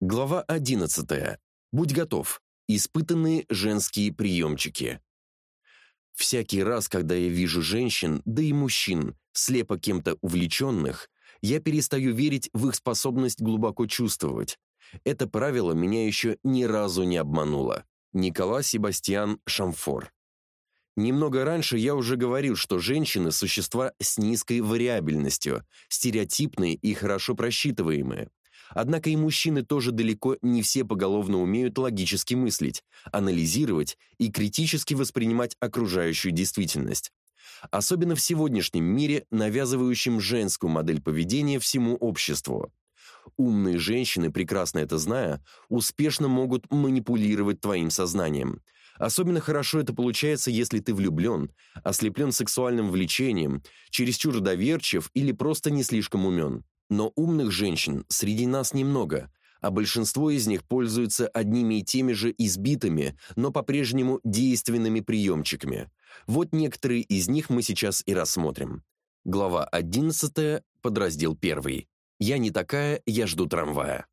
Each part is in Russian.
Глава 11. Будь готов. Испытанные женские приемчики. Всякий раз, когда я вижу женщин, да и мужчин, слепо кем-то увлеченных, я перестаю верить в их способность глубоко чувствовать. Это правило меня еще ни разу не обмануло. Никола Себастьян Шамфор. Немного раньше я уже говорил, что женщины – существа с низкой вариабельностью, стереотипные и хорошо просчитываемые. Однако и мужчины тоже далеко не все поголовно умеют логически мыслить, анализировать и критически воспринимать окружающую действительность. Особенно в сегодняшнем мире, навязывающем женскую модель поведения всему обществу. Умные женщины, прекрасно это зная, успешно могут манипулировать твоим сознанием. Особенно хорошо это получается, если ты влюблен, ослеплен сексуальным влечением, чересчур доверчив или просто не слишком умен. Но умных женщин среди нас немного, а большинство из них пользуются одними и теми же избитыми, но по-прежнему действенными приемчиками. Вот некоторые из них мы сейчас и рассмотрим. Глава 11, подраздел 1. «Я не такая, я жду трамвая».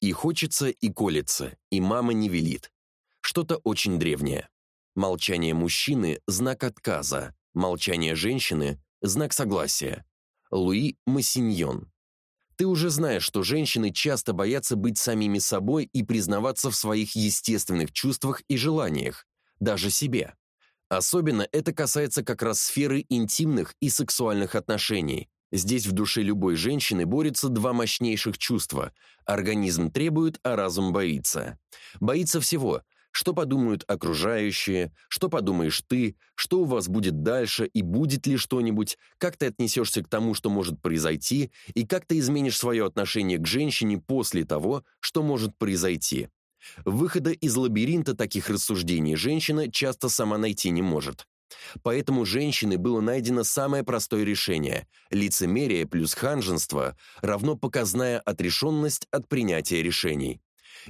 И хочется, и колется, и мама не велит. Что-то очень древнее. Молчание мужчины – знак отказа, молчание женщины – знак согласия. Луи Массиньон. Ты уже знаешь, что женщины часто боятся быть самими собой и признаваться в своих естественных чувствах и желаниях, даже себе. Особенно это касается как раз сферы интимных и сексуальных отношений. Здесь в душе любой женщины борются два мощнейших чувства. Организм требует, а разум боится. Боится всего что подумают окружающие, что подумаешь ты, что у вас будет дальше и будет ли что-нибудь, как ты отнесешься к тому, что может произойти, и как ты изменишь свое отношение к женщине после того, что может произойти. Выхода из лабиринта таких рассуждений женщина часто сама найти не может. Поэтому женщине было найдено самое простое решение – лицемерие плюс ханженство равно показная отрешенность от принятия решений.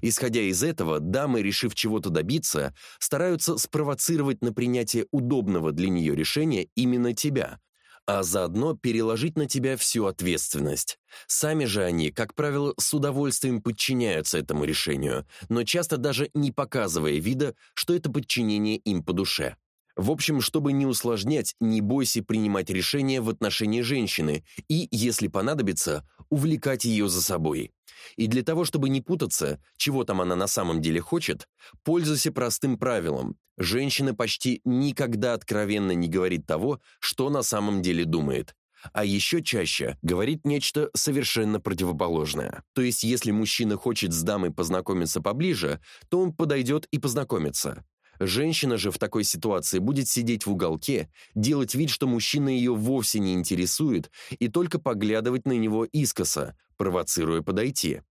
Исходя из этого, дамы, решив чего-то добиться, стараются спровоцировать на принятие удобного для нее решения именно тебя, а заодно переложить на тебя всю ответственность. Сами же они, как правило, с удовольствием подчиняются этому решению, но часто даже не показывая вида, что это подчинение им по душе. В общем, чтобы не усложнять, не бойся принимать решения в отношении женщины и, если понадобится, увлекать ее за собой. И для того, чтобы не путаться, чего там она на самом деле хочет, пользуйся простым правилом. Женщина почти никогда откровенно не говорит того, что на самом деле думает. А еще чаще говорит нечто совершенно противоположное. То есть, если мужчина хочет с дамой познакомиться поближе, то он подойдет и познакомится. Женщина же в такой ситуации будет сидеть в уголке, делать вид, что мужчина ее вовсе не интересует, и только поглядывать на него искоса, провоцируя подойти.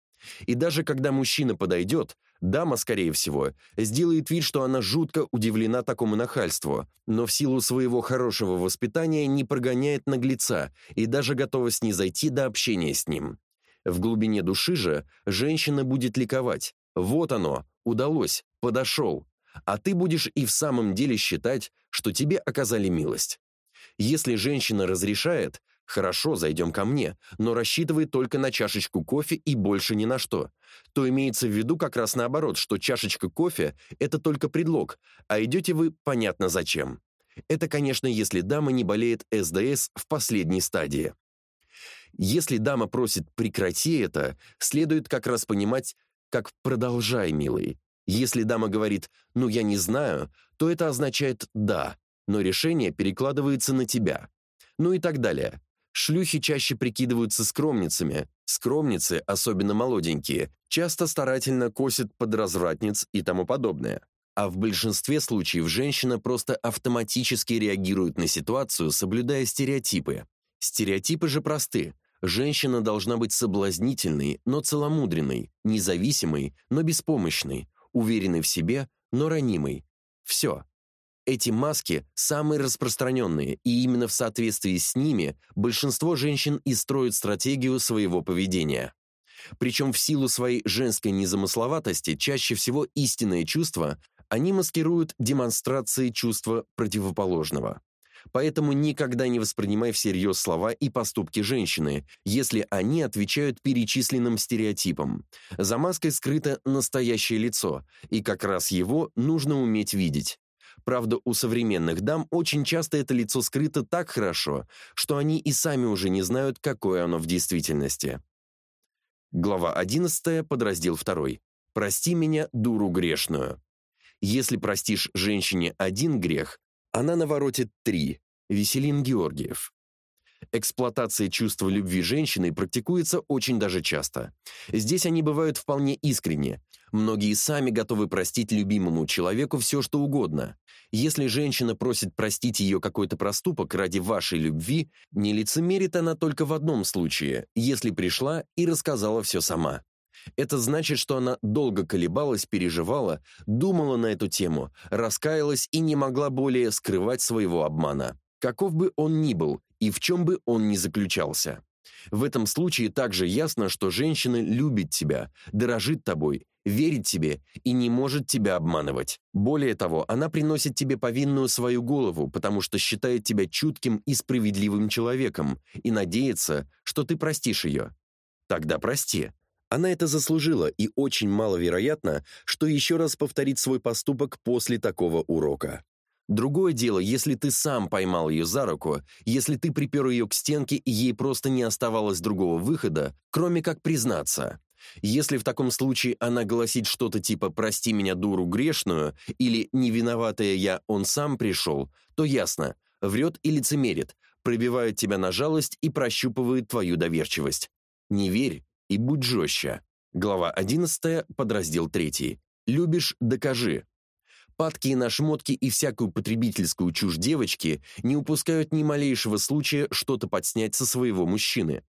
И даже когда мужчина подойдет, дама, скорее всего, сделает вид, что она жутко удивлена такому нахальству, но в силу своего хорошего воспитания не прогоняет наглеца и даже готова снизойти до общения с ним. В глубине души же женщина будет ликовать. Вот оно, удалось, подошел, а ты будешь и в самом деле считать, что тебе оказали милость. Если женщина разрешает, хорошо, зайдем ко мне, но рассчитывай только на чашечку кофе и больше ни на что, то имеется в виду как раз наоборот, что чашечка кофе – это только предлог, а идете вы понятно зачем. Это, конечно, если дама не болеет СДС в последней стадии. Если дама просит «прекрати это», следует как раз понимать, как «продолжай, милый», если дама говорит «ну, я не знаю», то это означает «да», но решение перекладывается на тебя. Ну и так далее. Шлюхи чаще прикидываются скромницами. Скромницы, особенно молоденькие, часто старательно косят под развратниц и тому подобное. А в большинстве случаев женщина просто автоматически реагирует на ситуацию, соблюдая стереотипы. Стереотипы же просты. Женщина должна быть соблазнительной, но целомудренной, независимой, но беспомощной, уверенный в себе, но ранимый. Все. Эти маски самые распространенные, и именно в соответствии с ними большинство женщин и строят стратегию своего поведения. Причем в силу своей женской незамысловатости чаще всего истинные чувства они маскируют демонстрацией чувства противоположного. Поэтому никогда не воспринимай всерьез слова и поступки женщины, если они отвечают перечисленным стереотипам. За маской скрыто настоящее лицо, и как раз его нужно уметь видеть. Правда, у современных дам очень часто это лицо скрыто так хорошо, что они и сами уже не знают, какое оно в действительности. Глава 11, подраздел 2. Прости меня, дуру грешную. Если простишь женщине один грех, она наворотит три. Веселин Георгиев. Эксплуатация чувства любви женщины практикуется очень даже часто. Здесь они бывают вполне искренне. Многие сами готовы простить любимому человеку все, что угодно. Если женщина просит простить ее какой-то проступок ради вашей любви, не лицемерит она только в одном случае, если пришла и рассказала все сама. Это значит, что она долго колебалась, переживала, думала на эту тему, раскаялась и не могла более скрывать своего обмана. Каков бы он ни был и в чем бы он ни заключался. В этом случае также ясно, что женщина любит тебя, дорожит тобой, верит тебе и не может тебя обманывать. Более того, она приносит тебе повинную свою голову, потому что считает тебя чутким и справедливым человеком и надеется, что ты простишь ее. Тогда прости. Она это заслужила, и очень маловероятно, что еще раз повторит свой поступок после такого урока. Другое дело, если ты сам поймал ее за руку, если ты припер ее к стенке, и ей просто не оставалось другого выхода, кроме как признаться. Если в таком случае она гласит что-то типа «прости меня, дуру грешную» или «не виноватая я, он сам пришел», то ясно, врет и лицемерит, пробивает тебя на жалость и прощупывает твою доверчивость. Не верь и будь жестче. Глава 11, подраздел 3. Любишь – докажи. Падкие на шмотки и всякую потребительскую чушь девочки не упускают ни малейшего случая что-то подснять со своего мужчины.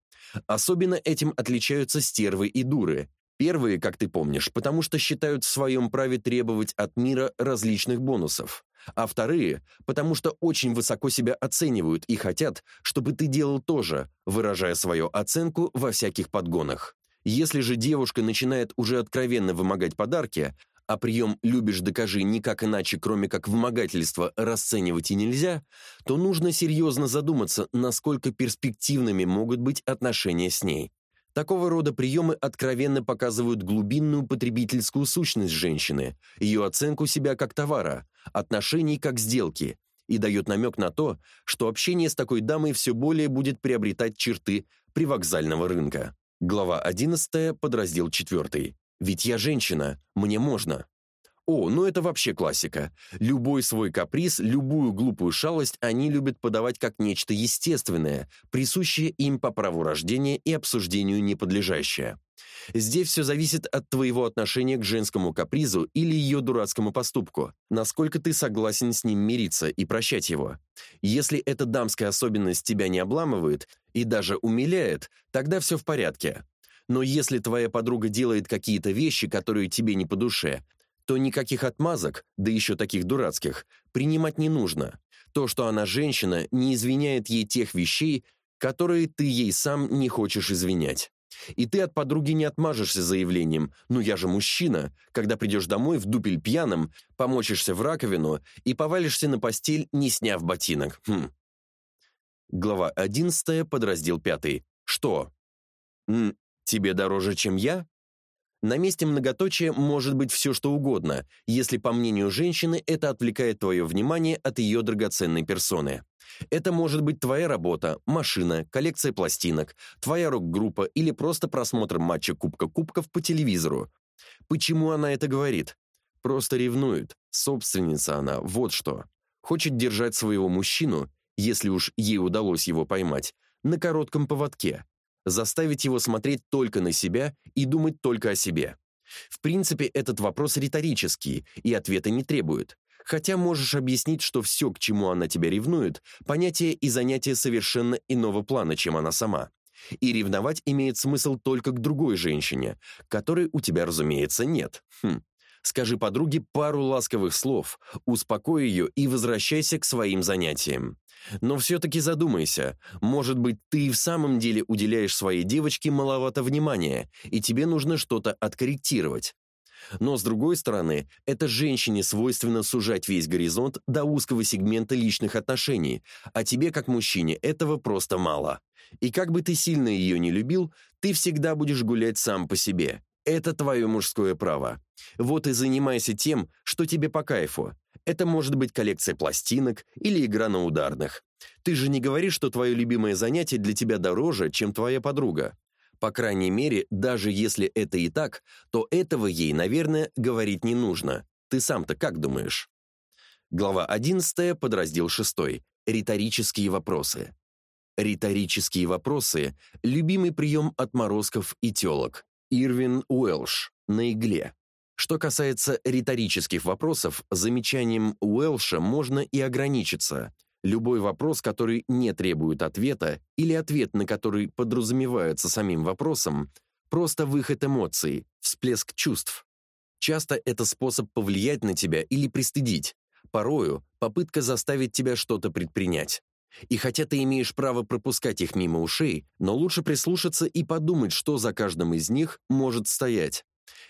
Особенно этим отличаются стервы и дуры. Первые, как ты помнишь, потому что считают в своем праве требовать от мира различных бонусов. А вторые, потому что очень высоко себя оценивают и хотят, чтобы ты делал то же, выражая свою оценку во всяких подгонах. Если же девушка начинает уже откровенно вымогать подарки, а прием «любишь, докажи» никак иначе, кроме как вымогательство, расценивать и нельзя, то нужно серьезно задуматься, насколько перспективными могут быть отношения с ней. Такого рода приемы откровенно показывают глубинную потребительскую сущность женщины, ее оценку себя как товара, отношений как сделки, и дает намек на то, что общение с такой дамой все более будет приобретать черты привокзального рынка. Глава 11, подраздел 4. Ведь я женщина, мне можно. О, ну это вообще классика. Любой свой каприз, любую глупую шалость они любят подавать как нечто естественное, присущее им по праву рождения и обсуждению неподлежащее. Здесь все зависит от твоего отношения к женскому капризу или ее дурацкому поступку, насколько ты согласен с ним мириться и прощать его. Если эта дамская особенность тебя не обламывает и даже умиляет, тогда все в порядке. Но если твоя подруга делает какие-то вещи, которые тебе не по душе, то никаких отмазок, да еще таких дурацких, принимать не нужно. То, что она женщина, не извиняет ей тех вещей, которые ты ей сам не хочешь извинять. И ты от подруги не отмажешься заявлением «ну я же мужчина», когда придешь домой в дупель пьяным, помочишься в раковину и повалишься на постель, не сняв ботинок. Хм. Глава 11, подраздел 5. Что? М Тебе дороже, чем я? На месте многоточия может быть все, что угодно, если, по мнению женщины, это отвлекает твое внимание от ее драгоценной персоны. Это может быть твоя работа, машина, коллекция пластинок, твоя рок-группа или просто просмотр матча Кубка Кубков по телевизору. Почему она это говорит? Просто ревнует. Собственница она, вот что. Хочет держать своего мужчину, если уж ей удалось его поймать, на коротком поводке заставить его смотреть только на себя и думать только о себе. В принципе, этот вопрос риторический и ответа не требует. Хотя можешь объяснить, что все, к чему она тебя ревнует, понятие и занятие совершенно иного плана, чем она сама. И ревновать имеет смысл только к другой женщине, которой у тебя, разумеется, нет. Хм. Скажи подруге пару ласковых слов, успокой ее и возвращайся к своим занятиям. Но все-таки задумайся, может быть, ты и в самом деле уделяешь своей девочке маловато внимания, и тебе нужно что-то откорректировать. Но, с другой стороны, это женщине свойственно сужать весь горизонт до узкого сегмента личных отношений, а тебе, как мужчине, этого просто мало. И как бы ты сильно ее не любил, ты всегда будешь гулять сам по себе. Это твое мужское право. Вот и занимайся тем, что тебе по кайфу. Это может быть коллекция пластинок или игра на ударных. Ты же не говоришь, что твое любимое занятие для тебя дороже, чем твоя подруга. По крайней мере, даже если это и так, то этого ей, наверное, говорить не нужно. Ты сам-то как думаешь? Глава 11, подраздел 6. Риторические вопросы. Риторические вопросы – любимый прием отморозков и телок. Ирвин Уэлш на игле. Что касается риторических вопросов, замечанием Уэлша можно и ограничиться. Любой вопрос, который не требует ответа, или ответ, на который подразумевается самим вопросом, просто выход эмоций, всплеск чувств. Часто это способ повлиять на тебя или пристыдить. Порою попытка заставить тебя что-то предпринять. И хотя ты имеешь право пропускать их мимо ушей, но лучше прислушаться и подумать, что за каждым из них может стоять.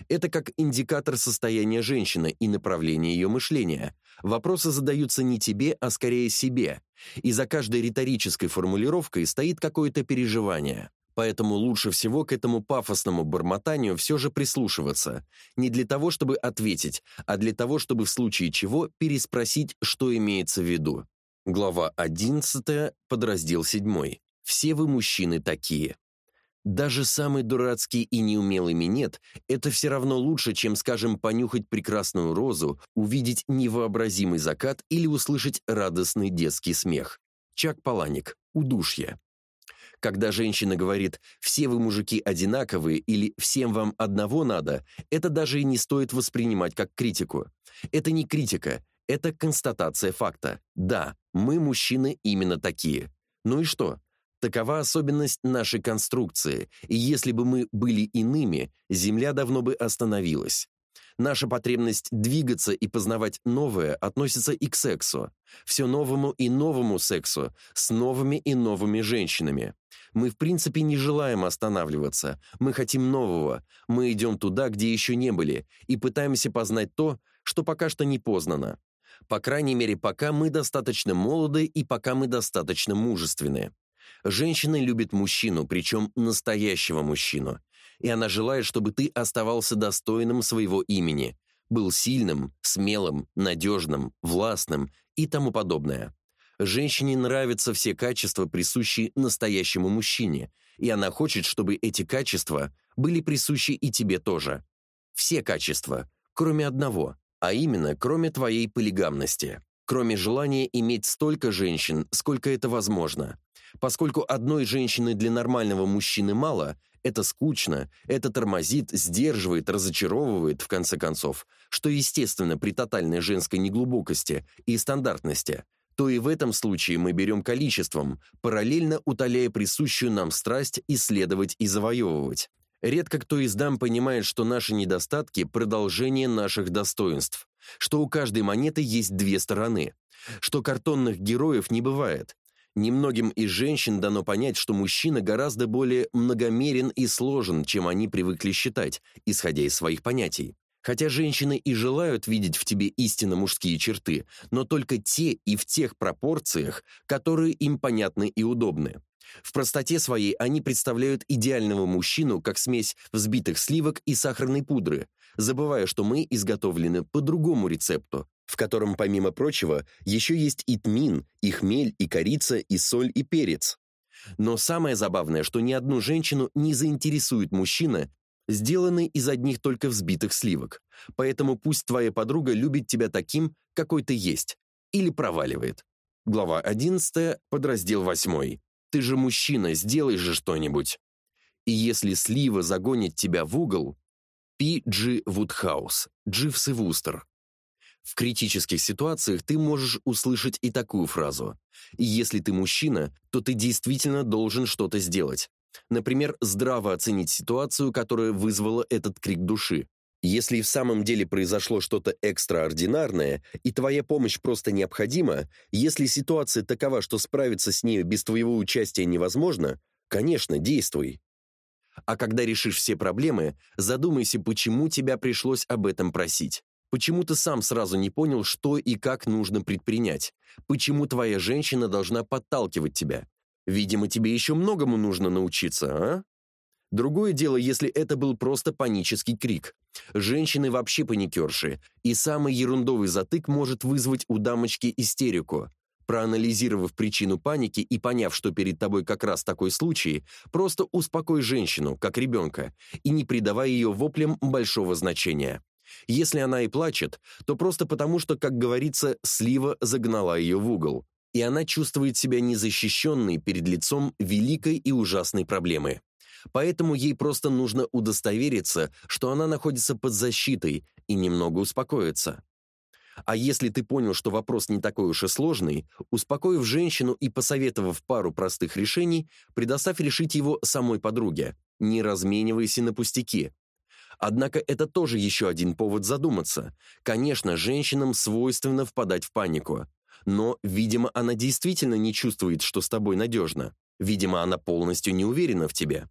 Это как индикатор состояния женщины и направления ее мышления. Вопросы задаются не тебе, а скорее себе. И за каждой риторической формулировкой стоит какое-то переживание. Поэтому лучше всего к этому пафосному бормотанию все же прислушиваться. Не для того, чтобы ответить, а для того, чтобы в случае чего переспросить, что имеется в виду. Глава 11, подраздел 7. Все вы мужчины такие. Даже самый дурацкий и неумелый минет – это все равно лучше, чем, скажем, понюхать прекрасную розу, увидеть невообразимый закат или услышать радостный детский смех. Чак Паланик. Удушье. Когда женщина говорит «все вы мужики одинаковые» или «всем вам одного надо», это даже и не стоит воспринимать как критику. Это не критика, это констатация факта. Да, мы, мужчины, именно такие. Ну и что? Такова особенность нашей конструкции, и если бы мы были иными, Земля давно бы остановилась. Наша потребность двигаться и познавать новое относится и к сексу. Все новому и новому сексу, с новыми и новыми женщинами. Мы в принципе не желаем останавливаться. Мы хотим нового. Мы идем туда, где еще не были, и пытаемся познать то, что пока что не познано. По крайней мере, пока мы достаточно молоды и пока мы достаточно мужественны. Женщина любит мужчину, причем настоящего мужчину. И она желает, чтобы ты оставался достойным своего имени, был сильным, смелым, надежным, властным и тому подобное. Женщине нравятся все качества, присущие настоящему мужчине, и она хочет, чтобы эти качества были присущи и тебе тоже. Все качества, кроме одного, а именно, кроме твоей полигамности, кроме желания иметь столько женщин, сколько это возможно, Поскольку одной женщины для нормального мужчины мало, это скучно, это тормозит, сдерживает, разочаровывает, в конце концов, что естественно при тотальной женской неглубокости и стандартности, то и в этом случае мы берем количеством, параллельно утоляя присущую нам страсть исследовать и завоевывать. Редко кто из дам понимает, что наши недостатки – продолжение наших достоинств, что у каждой монеты есть две стороны, что картонных героев не бывает, Немногим из женщин дано понять, что мужчина гораздо более многомерен и сложен, чем они привыкли считать, исходя из своих понятий. Хотя женщины и желают видеть в тебе истинно мужские черты, но только те и в тех пропорциях, которые им понятны и удобны. В простоте своей они представляют идеального мужчину как смесь взбитых сливок и сахарной пудры, забывая, что мы изготовлены по другому рецепту, в котором, помимо прочего, еще есть и тмин, и хмель, и корица, и соль, и перец. Но самое забавное, что ни одну женщину не заинтересует мужчина, сделанный из одних только взбитых сливок. Поэтому пусть твоя подруга любит тебя таким, какой ты есть, или проваливает. Глава 11, подраздел 8. Ты же мужчина, сделай же что-нибудь. И если слива загонит тебя в угол, Пи Джи Вудхаус, Дживс и Вустер. В критических ситуациях ты можешь услышать и такую фразу. Если ты мужчина, то ты действительно должен что-то сделать. Например, здраво оценить ситуацию, которая вызвала этот крик души. Если в самом деле произошло что-то экстраординарное, и твоя помощь просто необходима, если ситуация такова, что справиться с ней без твоего участия невозможно, конечно, действуй. А когда решишь все проблемы, задумайся, почему тебя пришлось об этом просить. Почему ты сам сразу не понял, что и как нужно предпринять? Почему твоя женщина должна подталкивать тебя? Видимо, тебе еще многому нужно научиться, а? Другое дело, если это был просто панический крик. Женщины вообще паникерши, и самый ерундовый затык может вызвать у дамочки истерику. Проанализировав причину паники и поняв, что перед тобой как раз такой случай, просто успокой женщину, как ребенка, и не придавай ее воплям большого значения. Если она и плачет, то просто потому, что, как говорится, слива загнала ее в угол, и она чувствует себя незащищенной перед лицом великой и ужасной проблемы. Поэтому ей просто нужно удостовериться, что она находится под защитой, и немного успокоиться. А если ты понял, что вопрос не такой уж и сложный, успокоив женщину и посоветовав пару простых решений, предоставь решить его самой подруге. Не разменивайся на пустяки. Однако это тоже еще один повод задуматься. Конечно, женщинам свойственно впадать в панику. Но, видимо, она действительно не чувствует, что с тобой надежно. Видимо, она полностью не уверена в тебе.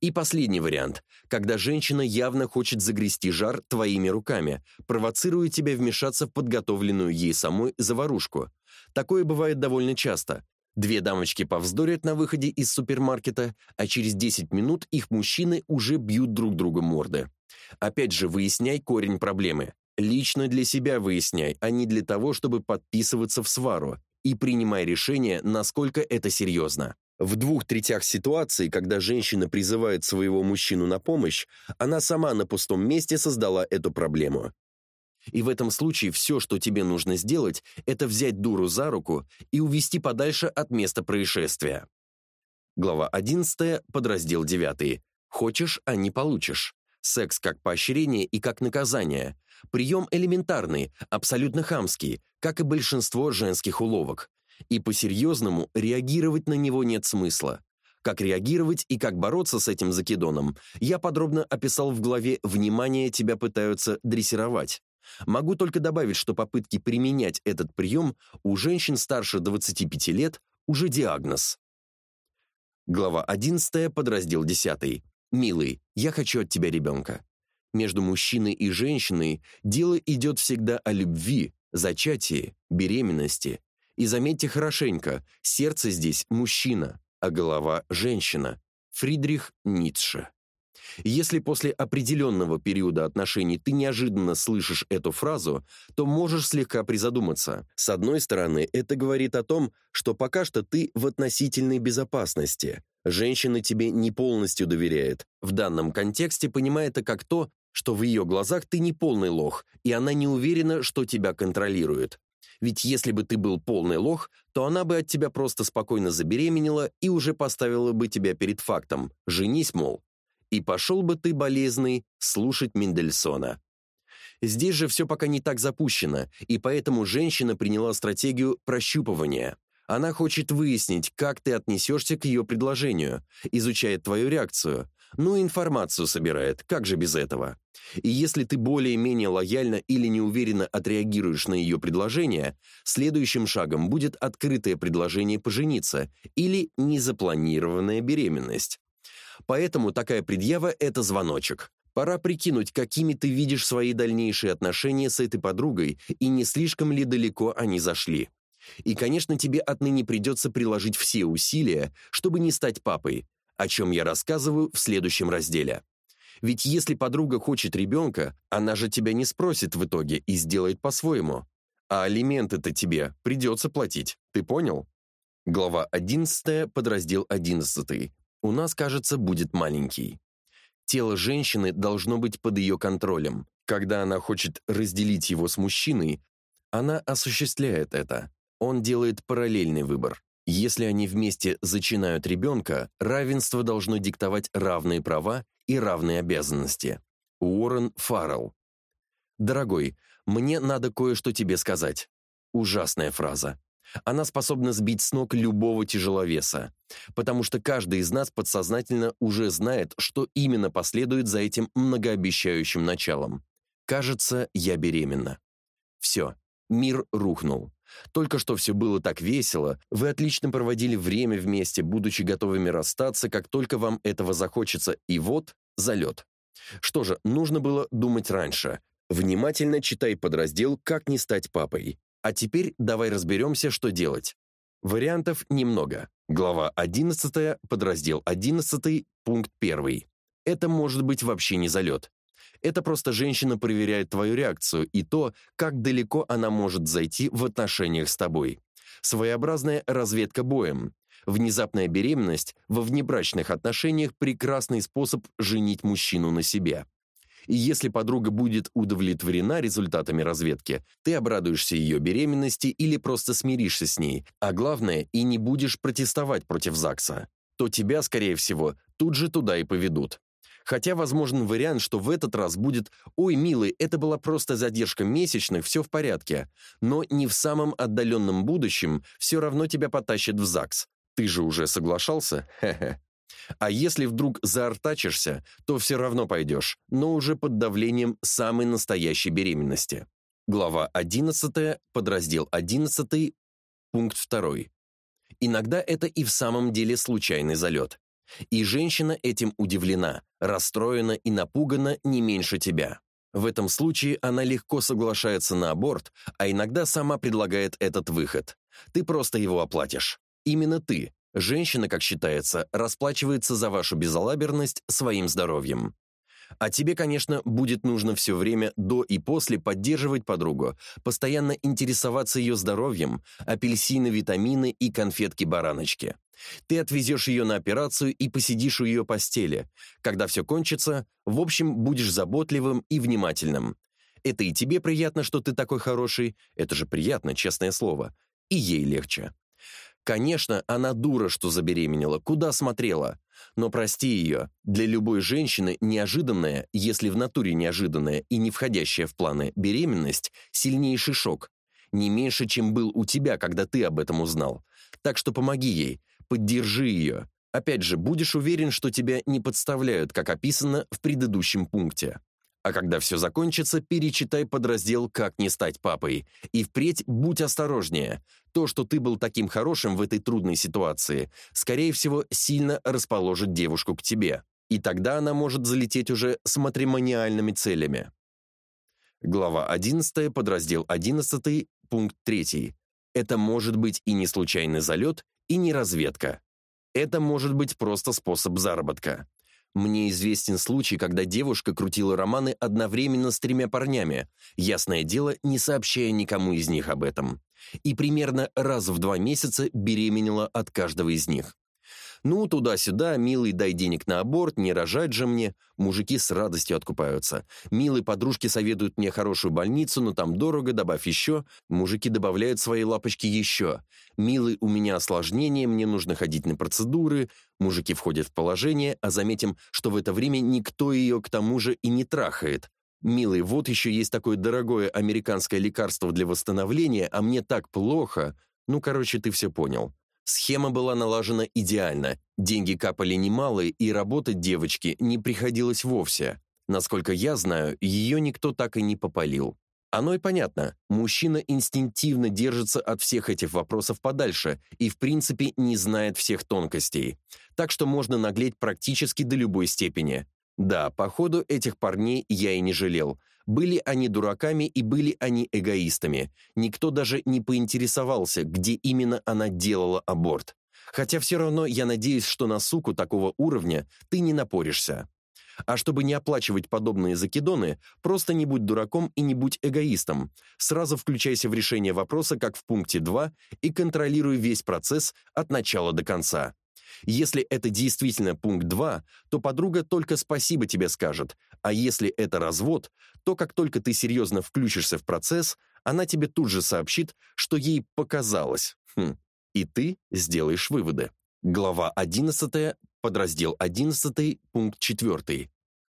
И последний вариант, когда женщина явно хочет загрести жар твоими руками, провоцируя тебя вмешаться в подготовленную ей самой заварушку. Такое бывает довольно часто. Две дамочки повздорят на выходе из супермаркета, а через 10 минут их мужчины уже бьют друг друга морды. Опять же, выясняй корень проблемы. Лично для себя выясняй, а не для того, чтобы подписываться в свару. И принимай решение, насколько это серьезно. В двух третях ситуаций, когда женщина призывает своего мужчину на помощь, она сама на пустом месте создала эту проблему. И в этом случае все, что тебе нужно сделать, это взять дуру за руку и увести подальше от места происшествия. Глава 11, подраздел 9. Хочешь, а не получишь. Секс как поощрение и как наказание. Прием элементарный, абсолютно хамский, как и большинство женских уловок и по-серьезному реагировать на него нет смысла. Как реагировать и как бороться с этим закидоном, я подробно описал в главе «Внимание, тебя пытаются дрессировать». Могу только добавить, что попытки применять этот прием у женщин старше 25 лет уже диагноз. Глава 11, подраздел 10. «Милый, я хочу от тебя ребенка». Между мужчиной и женщиной дело идет всегда о любви, зачатии, беременности, и заметьте хорошенько, сердце здесь мужчина, а голова женщина. Фридрих Ницше. Если после определенного периода отношений ты неожиданно слышишь эту фразу, то можешь слегка призадуматься. С одной стороны, это говорит о том, что пока что ты в относительной безопасности. Женщина тебе не полностью доверяет. В данном контексте понимай это как то, что в ее глазах ты не полный лох, и она не уверена, что тебя контролирует. Ведь если бы ты был полный лох, то она бы от тебя просто спокойно забеременела и уже поставила бы тебя перед фактом «женись, мол». И пошел бы ты, болезный, слушать Мендельсона. Здесь же все пока не так запущено, и поэтому женщина приняла стратегию прощупывания. Она хочет выяснить, как ты отнесешься к ее предложению, изучает твою реакцию, и информацию собирает, как же без этого. И если ты более-менее лояльно или неуверенно отреагируешь на ее предложение, следующим шагом будет открытое предложение пожениться или незапланированная беременность. Поэтому такая предъява – это звоночек. Пора прикинуть, какими ты видишь свои дальнейшие отношения с этой подругой и не слишком ли далеко они зашли. И, конечно, тебе отныне придется приложить все усилия, чтобы не стать папой, о чем я рассказываю в следующем разделе. Ведь если подруга хочет ребенка, она же тебя не спросит в итоге и сделает по-своему. А алименты-то тебе придется платить, ты понял? Глава 11, подраздел 11. У нас, кажется, будет маленький. Тело женщины должно быть под ее контролем. Когда она хочет разделить его с мужчиной, она осуществляет это. Он делает параллельный выбор. Если они вместе зачинают ребенка, равенство должно диктовать равные права и равные обязанности. Уоррен Фаррелл. «Дорогой, мне надо кое-что тебе сказать». Ужасная фраза. Она способна сбить с ног любого тяжеловеса, потому что каждый из нас подсознательно уже знает, что именно последует за этим многообещающим началом. Кажется, я беременна. Все, мир рухнул. Только что все было так весело, вы отлично проводили время вместе, будучи готовыми расстаться, как только вам этого захочется, и вот залет. Что же, нужно было думать раньше. Внимательно читай подраздел «Как не стать папой». А теперь давай разберемся, что делать. Вариантов немного. Глава 11, подраздел 11, пункт 1. Это может быть вообще не залет. Это просто женщина проверяет твою реакцию и то, как далеко она может зайти в отношениях с тобой. Своеобразная разведка боем. Внезапная беременность во внебрачных отношениях – прекрасный способ женить мужчину на себе. И если подруга будет удовлетворена результатами разведки, ты обрадуешься ее беременности или просто смиришься с ней, а главное, и не будешь протестовать против ЗАГСа, то тебя, скорее всего, тут же туда и поведут. Хотя возможен вариант, что в этот раз будет «Ой, милый, это была просто задержка месячных, все в порядке». Но не в самом отдаленном будущем все равно тебя потащит в ЗАГС. Ты же уже соглашался? Хе-хе. А если вдруг заортачишься, то все равно пойдешь, но уже под давлением самой настоящей беременности. Глава 11, подраздел 11, пункт 2. Иногда это и в самом деле случайный залет. И женщина этим удивлена, расстроена и напугана не меньше тебя. В этом случае она легко соглашается на аборт, а иногда сама предлагает этот выход. Ты просто его оплатишь. Именно ты, женщина, как считается, расплачивается за вашу безалаберность своим здоровьем. А тебе, конечно, будет нужно все время до и после поддерживать подругу, постоянно интересоваться ее здоровьем, апельсины, витамины и конфетки-бараночки. Ты отвезешь ее на операцию и посидишь у ее постели. Когда все кончится, в общем, будешь заботливым и внимательным. Это и тебе приятно, что ты такой хороший, это же приятно, честное слово, и ей легче. Конечно, она дура, что забеременела, куда смотрела. Но прости ее, для любой женщины неожиданная, если в натуре неожиданная и не входящая в планы беременность, сильнейший шок. Не меньше, чем был у тебя, когда ты об этом узнал. Так что помоги ей, поддержи ее. Опять же, будешь уверен, что тебя не подставляют, как описано в предыдущем пункте. А когда все закончится, перечитай подраздел «Как не стать папой». И впредь будь осторожнее. То, что ты был таким хорошим в этой трудной ситуации, скорее всего, сильно расположит девушку к тебе. И тогда она может залететь уже с матримониальными целями. Глава 11, подраздел 11, пункт 3. Это может быть и не случайный залет, и не разведка. Это может быть просто способ заработка. Мне известен случай, когда девушка крутила романы одновременно с тремя парнями, ясное дело, не сообщая никому из них об этом. И примерно раз в два месяца беременела от каждого из них. Ну, туда-сюда, милый, дай денег на аборт, не рожать же мне. Мужики с радостью откупаются. Милые подружки советуют мне хорошую больницу, но там дорого, добавь еще. Мужики добавляют свои лапочки еще. Милый, у меня осложнение, мне нужно ходить на процедуры. Мужики входят в положение, а заметим, что в это время никто ее к тому же и не трахает. «Милый, вот еще есть такое дорогое американское лекарство для восстановления, а мне так плохо». Ну, короче, ты все понял. Схема была налажена идеально, деньги капали немалые, и работать девочке не приходилось вовсе. Насколько я знаю, ее никто так и не попалил. Оно и понятно. Мужчина инстинктивно держится от всех этих вопросов подальше и, в принципе, не знает всех тонкостей. Так что можно наглеть практически до любой степени. Да, по ходу этих парней я и не жалел. Были они дураками и были они эгоистами. Никто даже не поинтересовался, где именно она делала аборт. Хотя все равно я надеюсь, что на суку такого уровня ты не напоришься. А чтобы не оплачивать подобные закидоны, просто не будь дураком и не будь эгоистом. Сразу включайся в решение вопроса, как в пункте 2, и контролируй весь процесс от начала до конца. Если это действительно пункт 2, то подруга только спасибо тебе скажет, а если это развод, то как только ты серьезно включишься в процесс, она тебе тут же сообщит, что ей показалось. Хм. И ты сделаешь выводы. Глава 11, подраздел 11, пункт 4.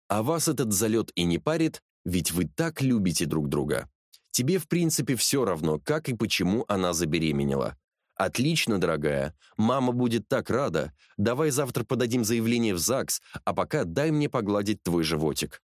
А вас этот залет и не парит, ведь вы так любите друг друга. Тебе, в принципе, все равно, как и почему она забеременела. «Отлично, дорогая. Мама будет так рада. Давай завтра подадим заявление в ЗАГС, а пока дай мне погладить твой животик».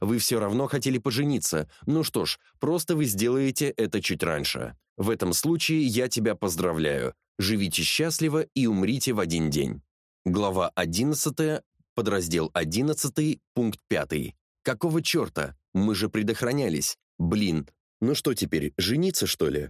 Вы все равно хотели пожениться. Ну что ж, просто вы сделаете это чуть раньше. В этом случае я тебя поздравляю. Живите счастливо и умрите в один день. Глава 11, подраздел 11, пункт 5. Какого черта? Мы же предохранялись. Блин, ну что теперь, жениться, что ли?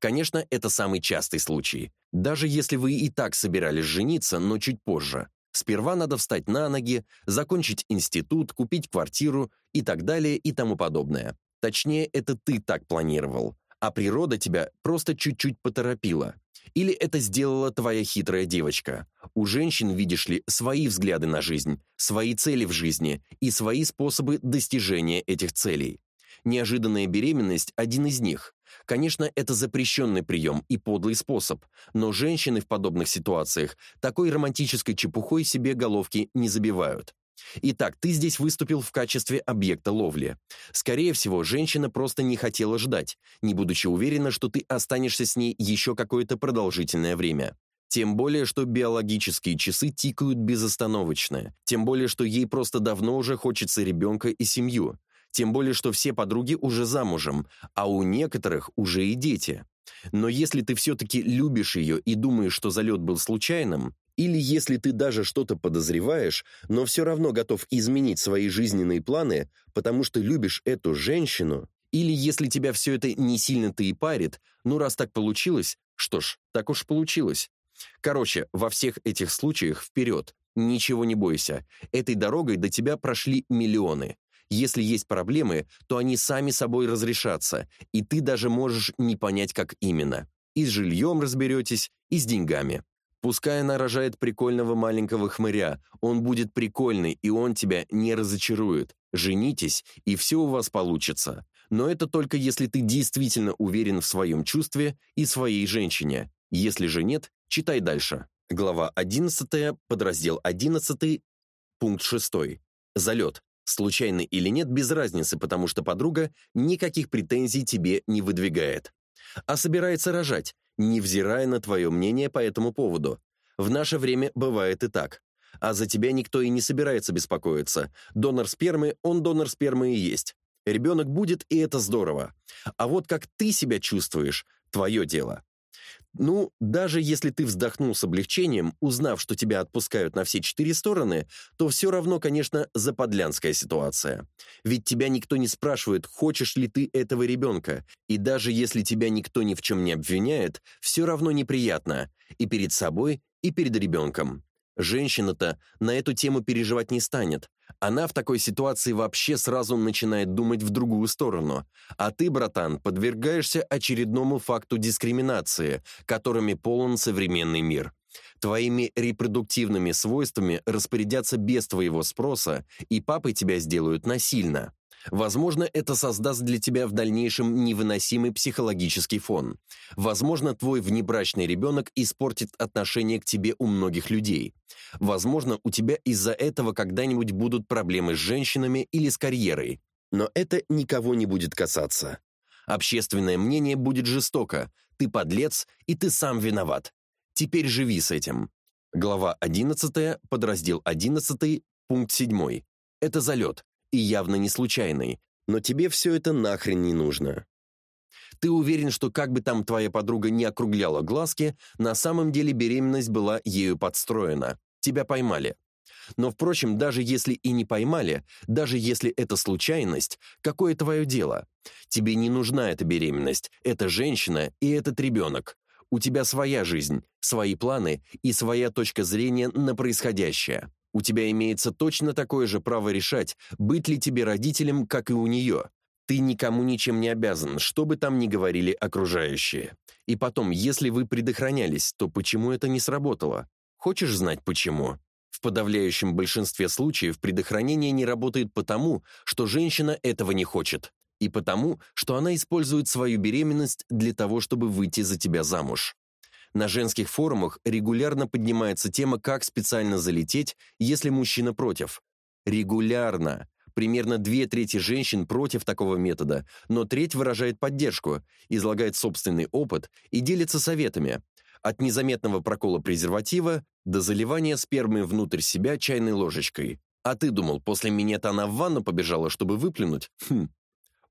Конечно, это самый частый случай. Даже если вы и так собирались жениться, но чуть позже. Сперва надо встать на ноги, закончить институт, купить квартиру и так далее и тому подобное. Точнее, это ты так планировал, а природа тебя просто чуть-чуть поторопила. Или это сделала твоя хитрая девочка. У женщин, видишь ли, свои взгляды на жизнь, свои цели в жизни и свои способы достижения этих целей. Неожиданная беременность – один из них. Конечно, это запрещенный прием и подлый способ, но женщины в подобных ситуациях такой романтической чепухой себе головки не забивают. Итак, ты здесь выступил в качестве объекта ловли. Скорее всего, женщина просто не хотела ждать, не будучи уверена, что ты останешься с ней еще какое-то продолжительное время. Тем более, что биологические часы тикают безостановочно. Тем более, что ей просто давно уже хочется ребенка и семью. Тем более, что все подруги уже замужем, а у некоторых уже и дети. Но если ты все-таки любишь ее и думаешь, что залет был случайным, или если ты даже что-то подозреваешь, но все равно готов изменить свои жизненные планы, потому что любишь эту женщину, или если тебя все это не сильно-то и парит, ну раз так получилось, что ж, так уж получилось. Короче, во всех этих случаях вперед, ничего не бойся. Этой дорогой до тебя прошли миллионы. Если есть проблемы, то они сами собой разрешатся, и ты даже можешь не понять, как именно. И с жильем разберетесь, и с деньгами. Пускай она рожает прикольного маленького хмыря, он будет прикольный, и он тебя не разочарует. Женитесь, и все у вас получится. Но это только если ты действительно уверен в своем чувстве и своей женщине. Если же нет, читай дальше. Глава 11, подраздел 11, пункт 6. Залет. Случайно или нет, без разницы, потому что подруга никаких претензий тебе не выдвигает. А собирается рожать, невзирая на твое мнение по этому поводу. В наше время бывает и так. А за тебя никто и не собирается беспокоиться. Донор спермы, он донор спермы и есть. Ребенок будет, и это здорово. А вот как ты себя чувствуешь, твое дело. Ну, даже если ты вздохнул с облегчением, узнав, что тебя отпускают на все четыре стороны, то все равно, конечно, заподлянская ситуация. Ведь тебя никто не спрашивает, хочешь ли ты этого ребенка, и даже если тебя никто ни в чем не обвиняет, все равно неприятно и перед собой, и перед ребенком. Женщина-то на эту тему переживать не станет. Она в такой ситуации вообще сразу начинает думать в другую сторону. А ты, братан, подвергаешься очередному факту дискриминации, которыми полон современный мир. Твоими репродуктивными свойствами распорядятся без твоего спроса, и папой тебя сделают насильно. Возможно, это создаст для тебя в дальнейшем невыносимый психологический фон. Возможно, твой внебрачный ребенок испортит отношение к тебе у многих людей. Возможно, у тебя из-за этого когда-нибудь будут проблемы с женщинами или с карьерой. Но это никого не будет касаться. Общественное мнение будет жестоко. Ты подлец, и ты сам виноват. Теперь живи с этим. Глава 11, подраздел 11, пункт 7. Это залет и явно не случайный, но тебе все это нахрен не нужно. Ты уверен, что как бы там твоя подруга не округляла глазки, на самом деле беременность была ею подстроена. Тебя поймали. Но, впрочем, даже если и не поймали, даже если это случайность, какое твое дело? Тебе не нужна эта беременность, эта женщина и этот ребенок. У тебя своя жизнь, свои планы и своя точка зрения на происходящее. У тебя имеется точно такое же право решать, быть ли тебе родителем, как и у нее. Ты никому ничем не обязан, что бы там ни говорили окружающие. И потом, если вы предохранялись, то почему это не сработало? Хочешь знать почему? В подавляющем большинстве случаев предохранение не работает потому, что женщина этого не хочет, и потому, что она использует свою беременность для того, чтобы выйти за тебя замуж. На женских форумах регулярно поднимается тема, как специально залететь, если мужчина против. Регулярно. Примерно две трети женщин против такого метода, но треть выражает поддержку, излагает собственный опыт и делится советами. От незаметного прокола презерватива до заливания спермы внутрь себя чайной ложечкой. А ты думал, после минета она в ванну побежала, чтобы выплюнуть? Хм.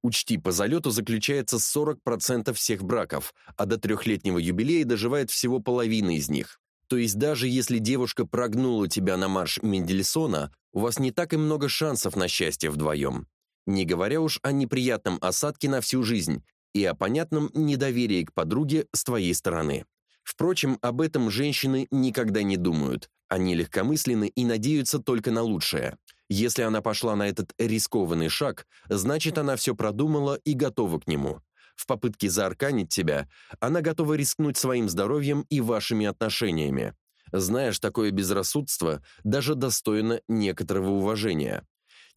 Учти, по залету заключается 40% всех браков, а до трехлетнего юбилея доживает всего половина из них. То есть даже если девушка прогнула тебя на марш Мендельсона, у вас не так и много шансов на счастье вдвоем. Не говоря уж о неприятном осадке на всю жизнь и о понятном недоверии к подруге с твоей стороны. Впрочем, об этом женщины никогда не думают. Они легкомысленны и надеются только на лучшее. Если она пошла на этот рискованный шаг, значит, она все продумала и готова к нему. В попытке заарканить тебя, она готова рискнуть своим здоровьем и вашими отношениями. Знаешь, такое безрассудство даже достойно некоторого уважения.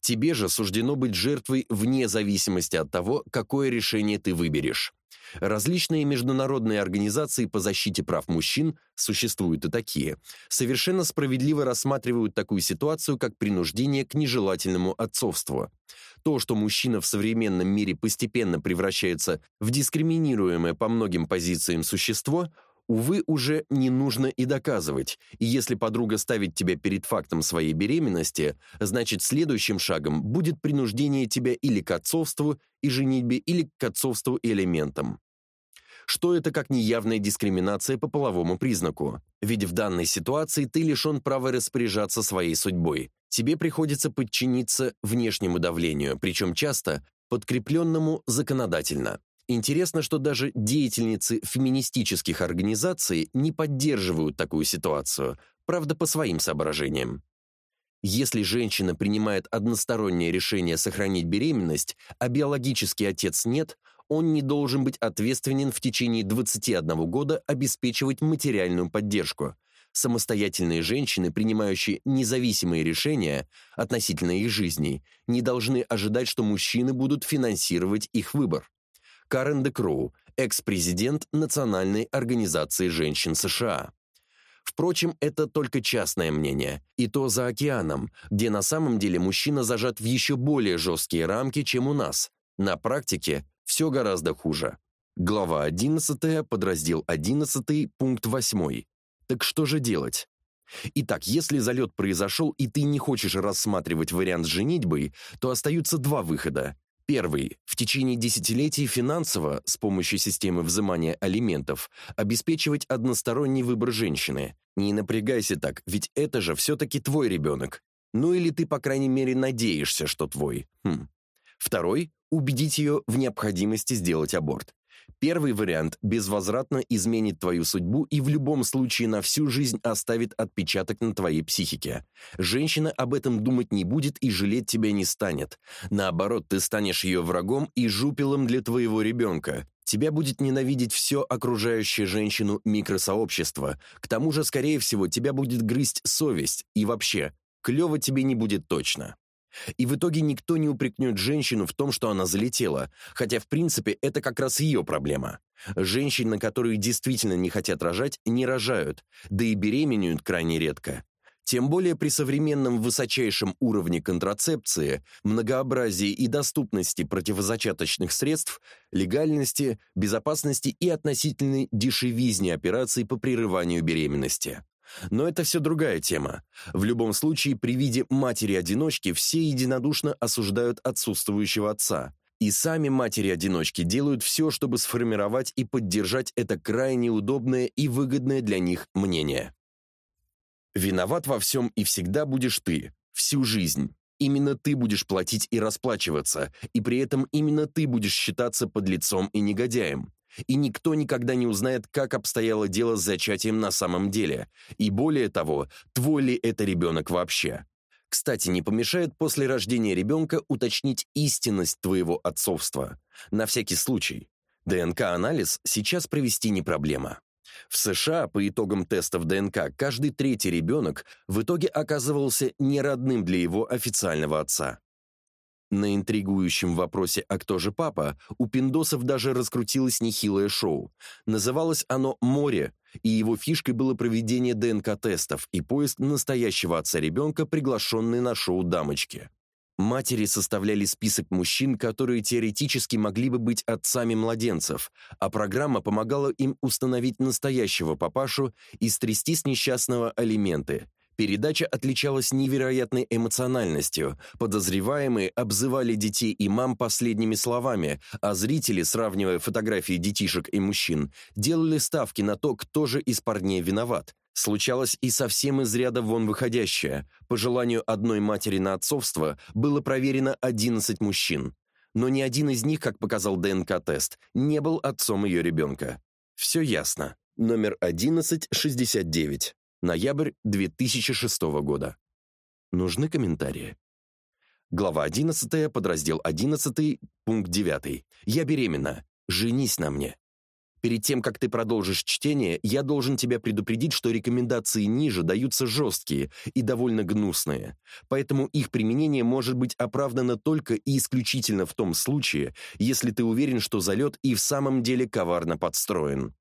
Тебе же суждено быть жертвой вне зависимости от того, какое решение ты выберешь. Различные международные организации по защите прав мужчин, существуют и такие, совершенно справедливо рассматривают такую ситуацию как принуждение к нежелательному отцовству. То, что мужчина в современном мире постепенно превращается в дискриминируемое по многим позициям существо – увы, уже не нужно и доказывать. И если подруга ставит тебя перед фактом своей беременности, значит, следующим шагом будет принуждение тебя или к отцовству и женитьбе, или к отцовству и элементам. Что это как неявная дискриминация по половому признаку? Ведь в данной ситуации ты лишен права распоряжаться своей судьбой. Тебе приходится подчиниться внешнему давлению, причем часто подкрепленному законодательно. Интересно, что даже деятельницы феминистических организаций не поддерживают такую ситуацию, правда, по своим соображениям. Если женщина принимает одностороннее решение сохранить беременность, а биологический отец нет, он не должен быть ответственен в течение 21 года обеспечивать материальную поддержку. Самостоятельные женщины, принимающие независимые решения относительно их жизней, не должны ожидать, что мужчины будут финансировать их выбор. Карен Декроу, экс-президент Национальной организации женщин США. Впрочем, это только частное мнение, и то за океаном, где на самом деле мужчина зажат в еще более жесткие рамки, чем у нас. На практике все гораздо хуже. Глава 11, подраздел 11, пункт 8. Так что же делать? Итак, если залет произошел, и ты не хочешь рассматривать вариант с женитьбой, то остаются два выхода. Первый. В течение десятилетий финансово, с помощью системы взимания алиментов, обеспечивать односторонний выбор женщины. Не напрягайся так, ведь это же все-таки твой ребенок. Ну или ты, по крайней мере, надеешься, что твой. Хм. Второй. Убедить ее в необходимости сделать аборт. Первый вариант безвозвратно изменит твою судьбу и в любом случае на всю жизнь оставит отпечаток на твоей психике. Женщина об этом думать не будет и жалеть тебя не станет. Наоборот, ты станешь ее врагом и жупелом для твоего ребенка. Тебя будет ненавидеть все окружающее женщину микросообщество. К тому же, скорее всего, тебя будет грызть совесть. И вообще, клево тебе не будет точно. И в итоге никто не упрекнет женщину в том, что она залетела, хотя в принципе это как раз ее проблема. Женщины, которые действительно не хотят рожать, не рожают, да и беременеют крайне редко. Тем более при современном высочайшем уровне контрацепции, многообразии и доступности противозачаточных средств, легальности, безопасности и относительной дешевизне операций по прерыванию беременности. Но это все другая тема. В любом случае, при виде матери-одиночки все единодушно осуждают отсутствующего отца. И сами матери-одиночки делают все, чтобы сформировать и поддержать это крайне удобное и выгодное для них мнение. Виноват во всем и всегда будешь ты, всю жизнь. Именно ты будешь платить и расплачиваться, и при этом именно ты будешь считаться подлецом и негодяем. И никто никогда не узнает, как обстояло дело с зачатием на самом деле. И более того, твой ли это ребенок вообще. Кстати, не помешает после рождения ребенка уточнить истинность твоего отцовства. На всякий случай. ДНК-анализ сейчас провести не проблема. В США по итогам тестов ДНК каждый третий ребенок в итоге оказывался неродным для его официального отца. На интригующем вопросе «А кто же папа?» у пиндосов даже раскрутилось нехилое шоу. Называлось оно «Море», и его фишкой было проведение ДНК-тестов и поиск настоящего отца ребенка, приглашенный на шоу дамочки. Матери составляли список мужчин, которые теоретически могли бы быть отцами младенцев, а программа помогала им установить настоящего папашу и стрясти с несчастного алименты. Передача отличалась невероятной эмоциональностью. Подозреваемые обзывали детей и мам последними словами, а зрители, сравнивая фотографии детишек и мужчин, делали ставки на то, кто же из парней виноват. Случалось и совсем из ряда вон выходящее. По желанию одной матери на отцовство было проверено 11 мужчин. Но ни один из них, как показал ДНК-тест, не был отцом ее ребенка. Все ясно. Номер 1169. Ноябрь 2006 года. Нужны комментарии. Глава 11, подраздел 11, пункт 9. Я беременна. Женись на мне. Перед тем, как ты продолжишь чтение, я должен тебя предупредить, что рекомендации ниже даются жесткие и довольно гнусные. Поэтому их применение может быть оправдано только и исключительно в том случае, если ты уверен, что залет и в самом деле коварно подстроен.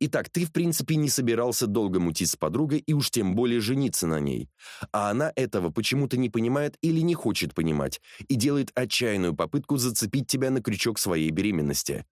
Итак, ты, в принципе, не собирался долго мутить с подругой и уж тем более жениться на ней. А она этого почему-то не понимает или не хочет понимать и делает отчаянную попытку зацепить тебя на крючок своей беременности.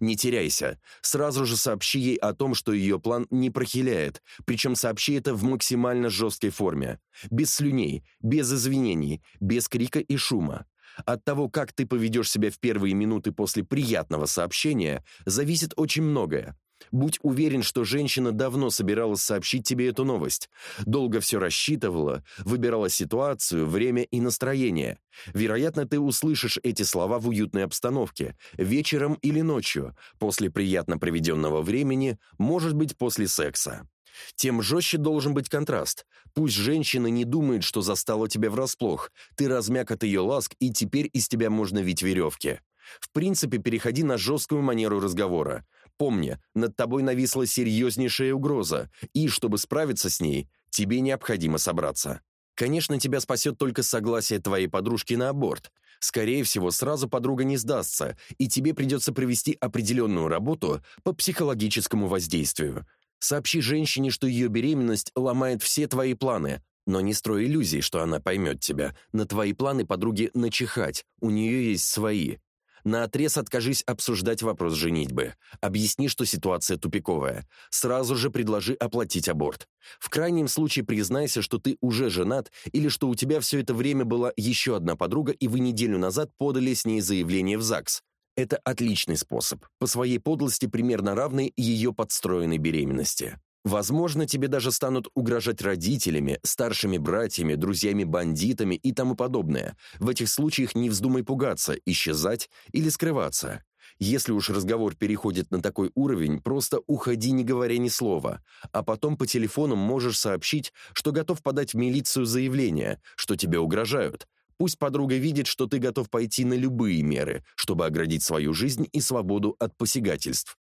Не теряйся. Сразу же сообщи ей о том, что ее план не прохиляет, причем сообщи это в максимально жесткой форме. Без слюней, без извинений, без крика и шума. От того, как ты поведешь себя в первые минуты после приятного сообщения, зависит очень многое. Будь уверен, что женщина давно собиралась сообщить тебе эту новость. Долго все рассчитывала, выбирала ситуацию, время и настроение. Вероятно, ты услышишь эти слова в уютной обстановке, вечером или ночью, после приятно проведенного времени, может быть, после секса. Тем жестче должен быть контраст. Пусть женщина не думает, что застала тебя врасплох. Ты размяк от ее ласк, и теперь из тебя можно вить веревки. В принципе, переходи на жесткую манеру разговора. Помни, над тобой нависла серьезнейшая угроза, и, чтобы справиться с ней, тебе необходимо собраться. Конечно, тебя спасет только согласие твоей подружки на аборт. Скорее всего, сразу подруга не сдастся, и тебе придется провести определенную работу по психологическому воздействию. Сообщи женщине, что ее беременность ломает все твои планы, но не строй иллюзий, что она поймет тебя. На твои планы подруги начихать, у нее есть свои. Наотрез откажись обсуждать вопрос женитьбы. Объясни, что ситуация тупиковая. Сразу же предложи оплатить аборт. В крайнем случае признайся, что ты уже женат или что у тебя все это время была еще одна подруга и вы неделю назад подали с ней заявление в ЗАГС. Это отличный способ, по своей подлости примерно равный ее подстроенной беременности. Возможно, тебе даже станут угрожать родителями, старшими братьями, друзьями-бандитами и тому подобное. В этих случаях не вздумай пугаться, исчезать или скрываться. Если уж разговор переходит на такой уровень, просто уходи, не говоря ни слова, а потом по телефону можешь сообщить, что готов подать в милицию заявление, что тебе угрожают. Пусть подруга видит, что ты готов пойти на любые меры, чтобы оградить свою жизнь и свободу от посягательств.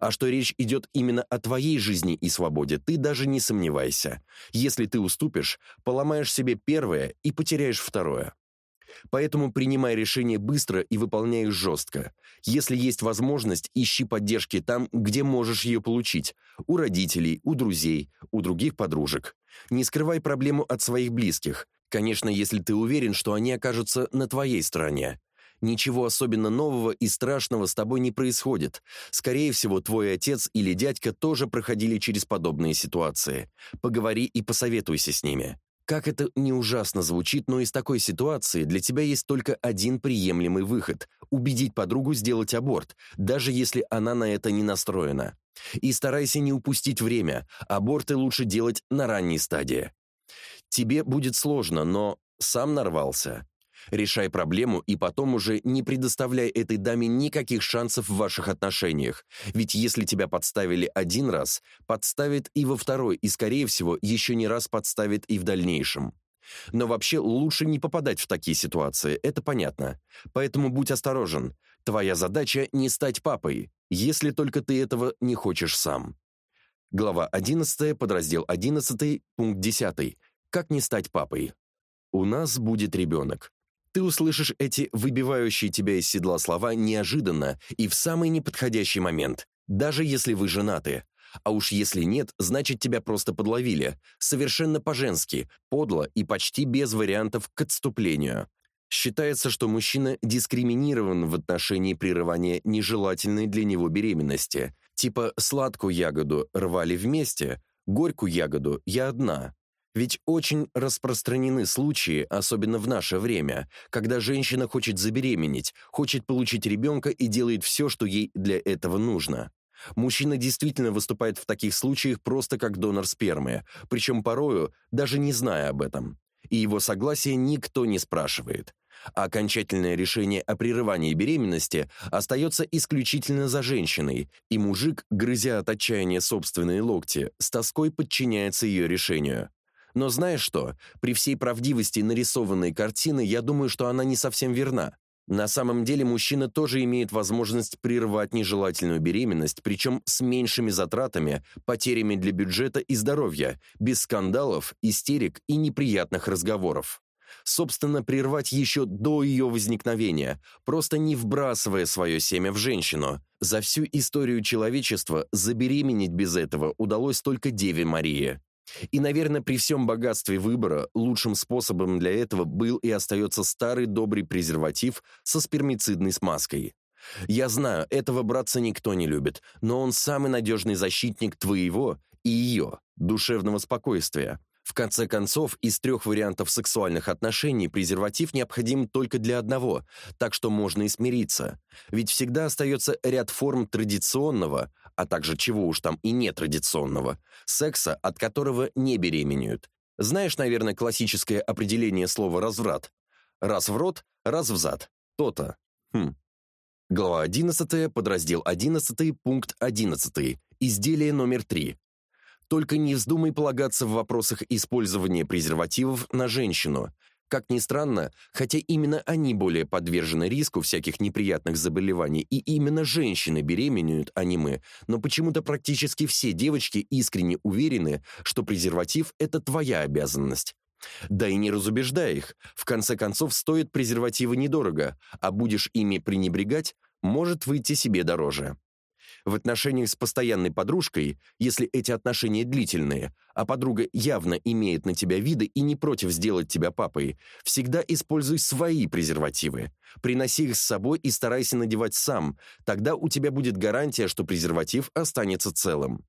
А что речь идет именно о твоей жизни и свободе, ты даже не сомневайся. Если ты уступишь, поломаешь себе первое и потеряешь второе. Поэтому принимай решение быстро и выполняй жестко. Если есть возможность, ищи поддержки там, где можешь ее получить. У родителей, у друзей, у других подружек. Не скрывай проблему от своих близких. Конечно, если ты уверен, что они окажутся на твоей стороне. Ничего особенно нового и страшного с тобой не происходит. Скорее всего, твой отец или дядька тоже проходили через подобные ситуации. Поговори и посоветуйся с ними. Как это не ужасно звучит, но из такой ситуации для тебя есть только один приемлемый выход – убедить подругу сделать аборт, даже если она на это не настроена. И старайся не упустить время, аборты лучше делать на ранней стадии. Тебе будет сложно, но сам нарвался. Решай проблему и потом уже не предоставляй этой даме никаких шансов в ваших отношениях. Ведь если тебя подставили один раз, подставит и во второй, и, скорее всего, еще не раз подставит и в дальнейшем. Но вообще лучше не попадать в такие ситуации, это понятно. Поэтому будь осторожен. Твоя задача не стать папой, если только ты этого не хочешь сам. Глава 11, подраздел 11, пункт 10. Как не стать папой? У нас будет ребенок. Ты услышишь эти выбивающие тебя из седла слова неожиданно и в самый неподходящий момент, даже если вы женаты. А уж если нет, значит тебя просто подловили. Совершенно по-женски, подло и почти без вариантов к отступлению. Считается, что мужчина дискриминирован в отношении прерывания нежелательной для него беременности. Типа сладкую ягоду рвали вместе, горькую ягоду я одна. Ведь очень распространены случаи, особенно в наше время, когда женщина хочет забеременеть, хочет получить ребенка и делает все, что ей для этого нужно. Мужчина действительно выступает в таких случаях просто как донор спермы, причем порою даже не зная об этом. И его согласия никто не спрашивает. А окончательное решение о прерывании беременности остается исключительно за женщиной, и мужик, грызя от отчаяния собственные локти, с тоской подчиняется ее решению. Но знаешь что? При всей правдивости нарисованной картины, я думаю, что она не совсем верна. На самом деле мужчина тоже имеет возможность прервать нежелательную беременность, причем с меньшими затратами, потерями для бюджета и здоровья, без скандалов, истерик и неприятных разговоров. Собственно, прервать еще до ее возникновения, просто не вбрасывая свое семя в женщину. За всю историю человечества забеременеть без этого удалось только Деве Марии. И, наверное, при всем богатстве выбора лучшим способом для этого был и остается старый добрый презерватив со спермицидной смазкой. Я знаю, этого братца никто не любит, но он самый надежный защитник твоего и ее душевного спокойствия. В конце концов, из трех вариантов сексуальных отношений презерватив необходим только для одного, так что можно и смириться. Ведь всегда остается ряд форм традиционного, а также чего уж там и нетрадиционного, секса, от которого не беременеют. Знаешь, наверное, классическое определение слова «разврат»? Раз в рот, раз в зад. То-то. Хм. Глава 11, подраздел 11, пункт 11. Изделие номер 3. Только не вздумай полагаться в вопросах использования презервативов на женщину. Как ни странно, хотя именно они более подвержены риску всяких неприятных заболеваний, и именно женщины беременеют, а не мы, но почему-то практически все девочки искренне уверены, что презерватив – это твоя обязанность. Да и не разубеждай их. В конце концов, стоят презервативы недорого, а будешь ими пренебрегать, может выйти себе дороже. В отношениях с постоянной подружкой, если эти отношения длительные, а подруга явно имеет на тебя виды и не против сделать тебя папой, всегда используй свои презервативы. Приноси их с собой и старайся надевать сам, тогда у тебя будет гарантия, что презерватив останется целым.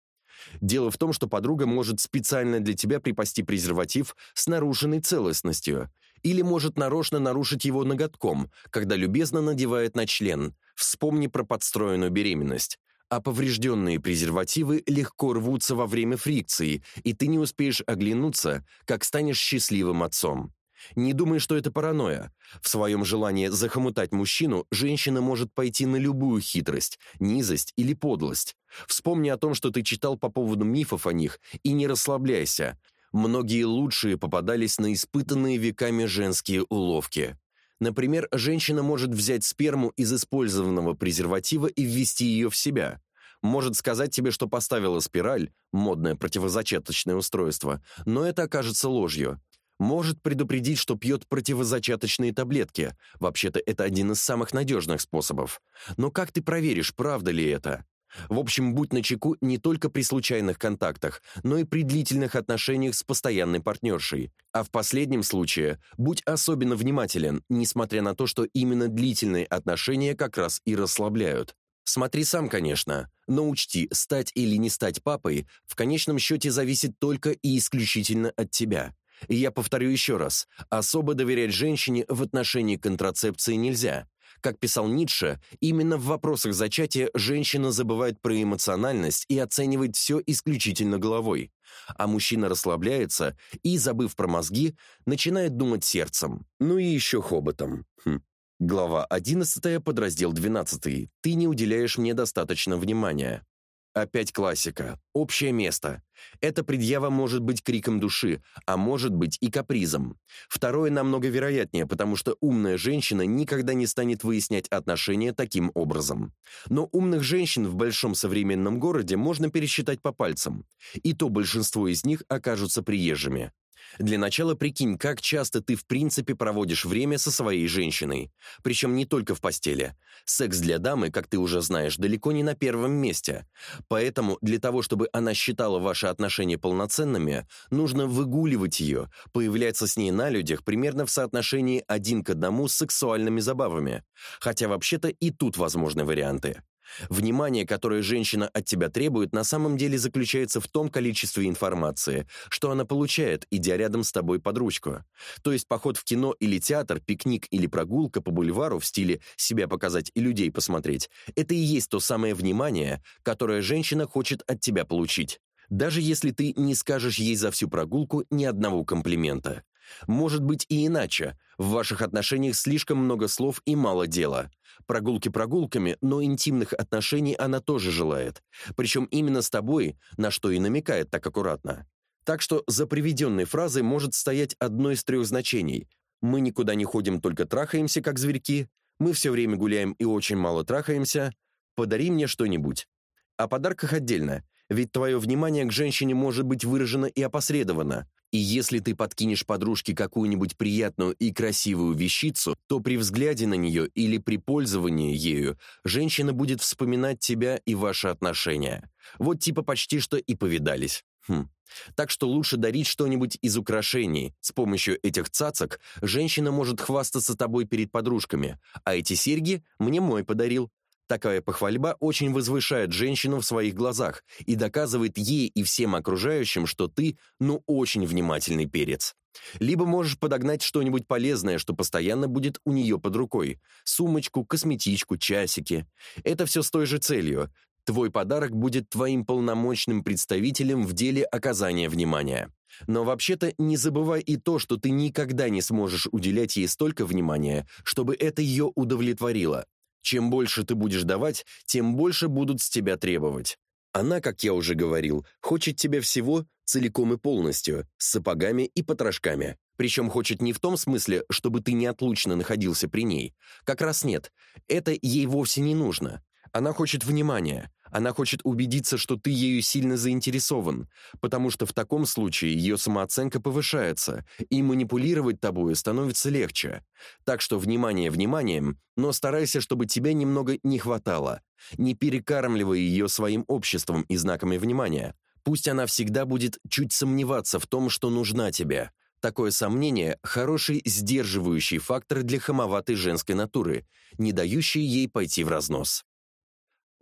Дело в том, что подруга может специально для тебя припасти презерватив с нарушенной целостностью или может нарочно нарушить его ноготком, когда любезно надевает на член. Вспомни про подстроенную беременность а поврежденные презервативы легко рвутся во время фрикции, и ты не успеешь оглянуться, как станешь счастливым отцом. Не думай, что это паранойя. В своем желании захомутать мужчину женщина может пойти на любую хитрость, низость или подлость. Вспомни о том, что ты читал по поводу мифов о них, и не расслабляйся. Многие лучшие попадались на испытанные веками женские уловки. Например, женщина может взять сперму из использованного презерватива и ввести ее в себя. Может сказать тебе, что поставила спираль, модное противозачаточное устройство, но это окажется ложью. Может предупредить, что пьет противозачаточные таблетки. Вообще-то это один из самых надежных способов. Но как ты проверишь, правда ли это? В общем, будь начеку не только при случайных контактах, но и при длительных отношениях с постоянной партнершей. А в последнем случае будь особенно внимателен, несмотря на то, что именно длительные отношения как раз и расслабляют. Смотри сам, конечно, но учти, стать или не стать папой в конечном счете зависит только и исключительно от тебя. И я повторю еще раз, особо доверять женщине в отношении контрацепции нельзя. Как писал Ницше, именно в вопросах зачатия женщина забывает про эмоциональность и оценивает все исключительно головой, а мужчина расслабляется и, забыв про мозги, начинает думать сердцем, ну и еще хоботом. Хм. Глава 11, подраздел 12. Ты не уделяешь мне достаточно внимания. Опять классика. Общее место. Эта предъява может быть криком души, а может быть и капризом. Второе намного вероятнее, потому что умная женщина никогда не станет выяснять отношения таким образом. Но умных женщин в большом современном городе можно пересчитать по пальцам. И то большинство из них окажутся приезжими. Для начала прикинь, как часто ты в принципе проводишь время со своей женщиной. Причем не только в постели. Секс для дамы, как ты уже знаешь, далеко не на первом месте. Поэтому для того, чтобы она считала ваши отношения полноценными, нужно выгуливать ее, появляться с ней на людях примерно в соотношении один к одному с сексуальными забавами. Хотя вообще-то и тут возможны варианты. Внимание, которое женщина от тебя требует, на самом деле заключается в том количестве информации, что она получает, идя рядом с тобой под ручку. То есть поход в кино или театр, пикник или прогулка по бульвару в стиле «себя показать и людей посмотреть» — это и есть то самое внимание, которое женщина хочет от тебя получить. Даже если ты не скажешь ей за всю прогулку ни одного комплимента. Может быть и иначе. В ваших отношениях слишком много слов и мало дела. Прогулки прогулками, но интимных отношений она тоже желает. Причем именно с тобой, на что и намекает так аккуратно. Так что за приведенной фразой может стоять одно из трех значений. Мы никуда не ходим, только трахаемся, как зверьки. Мы все время гуляем и очень мало трахаемся. Подари мне что-нибудь. О подарках отдельно, ведь твое внимание к женщине может быть выражено и опосредованно. И если ты подкинешь подружке какую-нибудь приятную и красивую вещицу, то при взгляде на нее или при пользовании ею женщина будет вспоминать тебя и ваши отношения. Вот типа почти что и повидались. Хм. Так что лучше дарить что-нибудь из украшений. С помощью этих цацок женщина может хвастаться тобой перед подружками. А эти серьги мне мой подарил. Такая похвальба очень возвышает женщину в своих глазах и доказывает ей и всем окружающим, что ты, ну, очень внимательный перец. Либо можешь подогнать что-нибудь полезное, что постоянно будет у нее под рукой. Сумочку, косметичку, часики. Это все с той же целью. Твой подарок будет твоим полномочным представителем в деле оказания внимания. Но вообще-то не забывай и то, что ты никогда не сможешь уделять ей столько внимания, чтобы это ее удовлетворило. Чем больше ты будешь давать, тем больше будут с тебя требовать. Она, как я уже говорил, хочет тебя всего целиком и полностью, с сапогами и потрошками. Причем хочет не в том смысле, чтобы ты неотлучно находился при ней. Как раз нет. Это ей вовсе не нужно. Она хочет внимания. Она хочет убедиться, что ты ею сильно заинтересован, потому что в таком случае ее самооценка повышается, и манипулировать тобой становится легче. Так что внимание вниманием, но старайся, чтобы тебя немного не хватало. Не перекармливай ее своим обществом и знаками внимания. Пусть она всегда будет чуть сомневаться в том, что нужна тебе. Такое сомнение – хороший сдерживающий фактор для хамоватой женской натуры, не дающий ей пойти в разнос.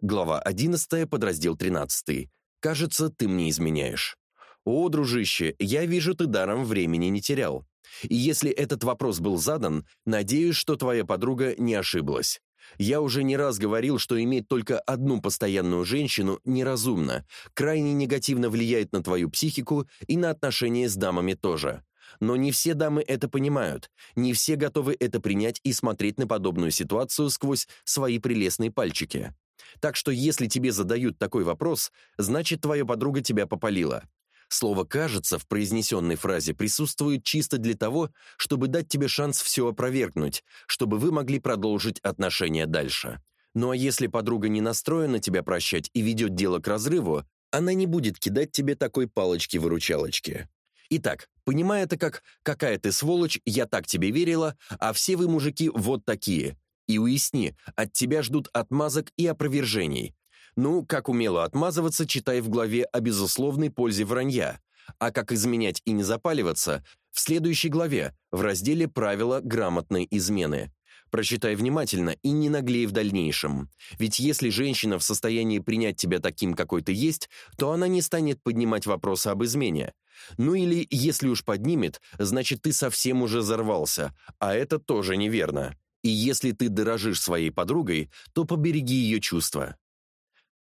Глава 11, подраздел 13. Кажется, ты мне изменяешь. О, дружище, я вижу, ты даром времени не терял. И если этот вопрос был задан, надеюсь, что твоя подруга не ошиблась. Я уже не раз говорил, что иметь только одну постоянную женщину неразумно, крайне негативно влияет на твою психику и на отношения с дамами тоже. Но не все дамы это понимают, не все готовы это принять и смотреть на подобную ситуацию сквозь свои прелестные пальчики. Так что если тебе задают такой вопрос, значит, твоя подруга тебя попалила. Слово «кажется» в произнесенной фразе присутствует чисто для того, чтобы дать тебе шанс все опровергнуть, чтобы вы могли продолжить отношения дальше. Ну а если подруга не настроена тебя прощать и ведет дело к разрыву, она не будет кидать тебе такой палочки-выручалочки. Итак, понимая это как «какая ты сволочь, я так тебе верила, а все вы, мужики, вот такие», и уясни, от тебя ждут отмазок и опровержений. Ну, как умело отмазываться, читай в главе о безусловной пользе вранья. А как изменять и не запаливаться, в следующей главе, в разделе «Правила грамотной измены». Прочитай внимательно и не наглей в дальнейшем. Ведь если женщина в состоянии принять тебя таким, какой ты есть, то она не станет поднимать вопросы об измене. Ну или, если уж поднимет, значит, ты совсем уже взорвался, а это тоже неверно. И если ты дорожишь своей подругой, то побереги ее чувства.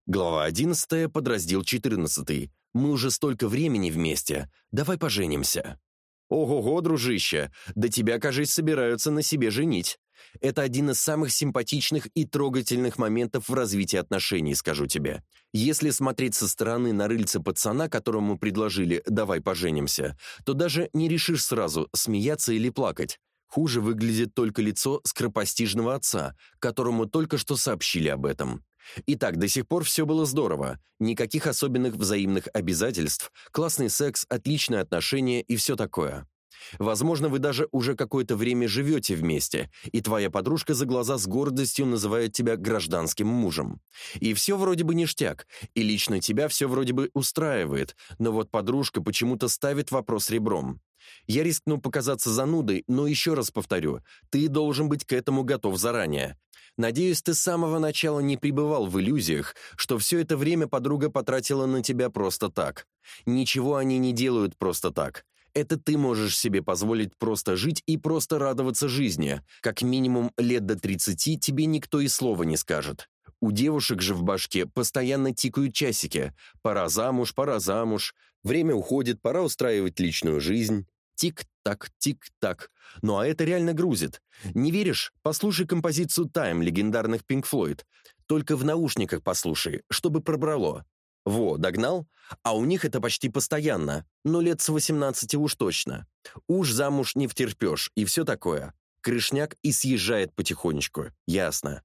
Глава 11, подраздел 14. Мы уже столько времени вместе. Давай поженимся. Ого-го, дружище, да тебя, кажется, собираются на себе женить. Это один из самых симпатичных и трогательных моментов в развитии отношений, скажу тебе. Если смотреть со стороны на рыльца пацана, которому предложили «давай поженимся», то даже не решишь сразу, смеяться или плакать. Хуже выглядит только лицо скоропостижного отца, которому только что сообщили об этом. Итак, до сих пор все было здорово. Никаких особенных взаимных обязательств, классный секс, отличные отношения и все такое. Возможно, вы даже уже какое-то время живете вместе, и твоя подружка за глаза с гордостью называет тебя гражданским мужем. И все вроде бы ништяк, и лично тебя все вроде бы устраивает, но вот подружка почему-то ставит вопрос ребром. Я рискну показаться занудой, но еще раз повторю, ты должен быть к этому готов заранее. Надеюсь, ты с самого начала не пребывал в иллюзиях, что все это время подруга потратила на тебя просто так. Ничего они не делают просто так. Это ты можешь себе позволить просто жить и просто радоваться жизни. Как минимум лет до 30 тебе никто и слова не скажет. У девушек же в башке постоянно тикают часики. Пора замуж, пора замуж. Время уходит, пора устраивать личную жизнь. Тик-так, тик-так. Ну а это реально грузит. Не веришь? Послушай композицию «Time» легендарных Pink Floyd. Только в наушниках послушай, чтобы пробрало. Во, догнал? А у них это почти постоянно, но лет с 18 уж точно. Уж замуж не втерпешь и все такое. Крышняк и съезжает потихонечку, ясно.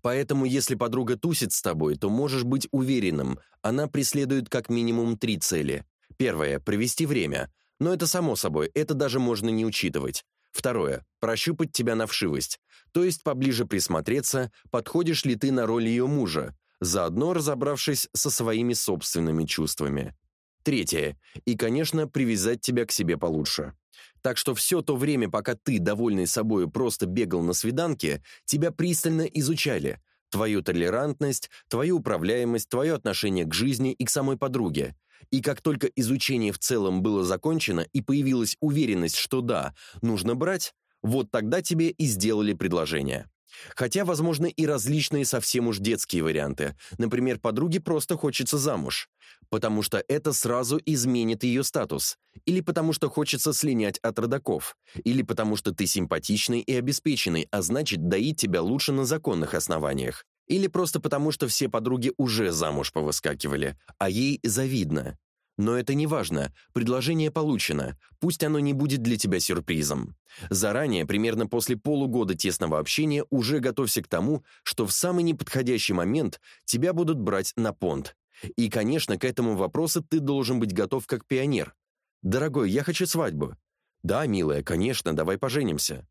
Поэтому, если подруга тусит с тобой, то можешь быть уверенным, она преследует как минимум три цели. Первое – провести время. Но это само собой, это даже можно не учитывать. Второе – прощупать тебя на вшивость. То есть поближе присмотреться, подходишь ли ты на роль ее мужа, заодно разобравшись со своими собственными чувствами. Третье. И, конечно, привязать тебя к себе получше. Так что все то время, пока ты, довольный собой, просто бегал на свиданке, тебя пристально изучали. Твою толерантность, твою управляемость, твое отношение к жизни и к самой подруге. И как только изучение в целом было закончено и появилась уверенность, что да, нужно брать, вот тогда тебе и сделали предложение. Хотя, возможно, и различные совсем уж детские варианты. Например, подруге просто хочется замуж, потому что это сразу изменит ее статус. Или потому что хочется слинять от родаков. Или потому что ты симпатичный и обеспеченный, а значит, доить тебя лучше на законных основаниях. Или просто потому, что все подруги уже замуж повыскакивали, а ей завидно. Но это не важно, предложение получено, пусть оно не будет для тебя сюрпризом. Заранее, примерно после полугода тесного общения, уже готовься к тому, что в самый неподходящий момент тебя будут брать на понт. И, конечно, к этому вопросу ты должен быть готов как пионер. «Дорогой, я хочу свадьбу». «Да, милая, конечно, давай поженимся».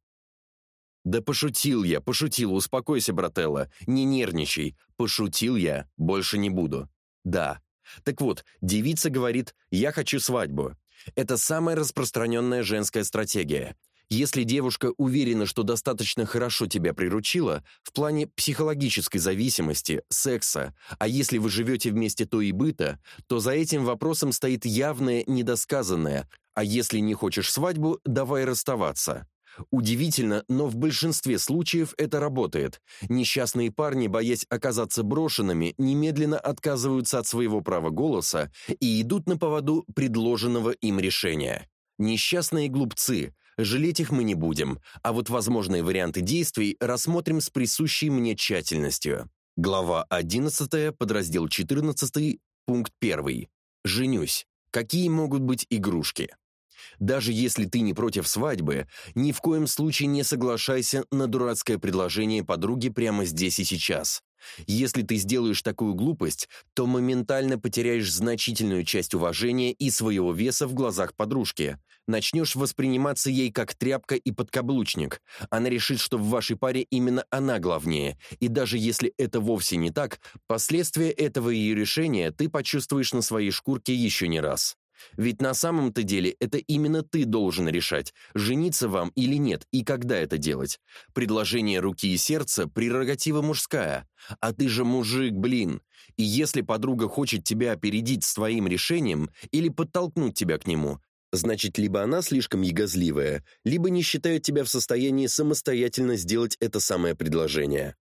«Да пошутил я, пошутил, успокойся, брателла, не нервничай. Пошутил я, больше не буду». «Да, так вот, девица говорит «я хочу свадьбу». Это самая распространенная женская стратегия. Если девушка уверена, что достаточно хорошо тебя приручила, в плане психологической зависимости, секса, а если вы живете вместе то и быта, то за этим вопросом стоит явное недосказанное «а если не хочешь свадьбу, давай расставаться». Удивительно, но в большинстве случаев это работает. Несчастные парни, боясь оказаться брошенными, немедленно отказываются от своего права голоса и идут на поводу предложенного им решения. Несчастные глупцы, жалеть их мы не будем, а вот возможные варианты действий рассмотрим с присущей мне тщательностью. Глава 11, подраздел 14, пункт 1. Женюсь. Какие могут быть игрушки? Даже если ты не против свадьбы, ни в коем случае не соглашайся на дурацкое предложение подруги прямо здесь и сейчас. Если ты сделаешь такую глупость, то моментально потеряешь значительную часть уважения и своего веса в глазах подружки. Начнешь восприниматься ей как тряпка и подкаблучник. Она решит, что в вашей паре именно она главнее. И даже если это вовсе не так, последствия этого ее решения ты почувствуешь на своей шкурке еще не раз. Ведь на самом-то деле это именно ты должен решать, жениться вам или нет и когда это делать. Предложение руки и сердца – прерогатива мужская. А ты же мужик, блин. И если подруга хочет тебя опередить с твоим решением или подтолкнуть тебя к нему, значит, либо она слишком ягозливая, либо не считает тебя в состоянии самостоятельно сделать это самое предложение.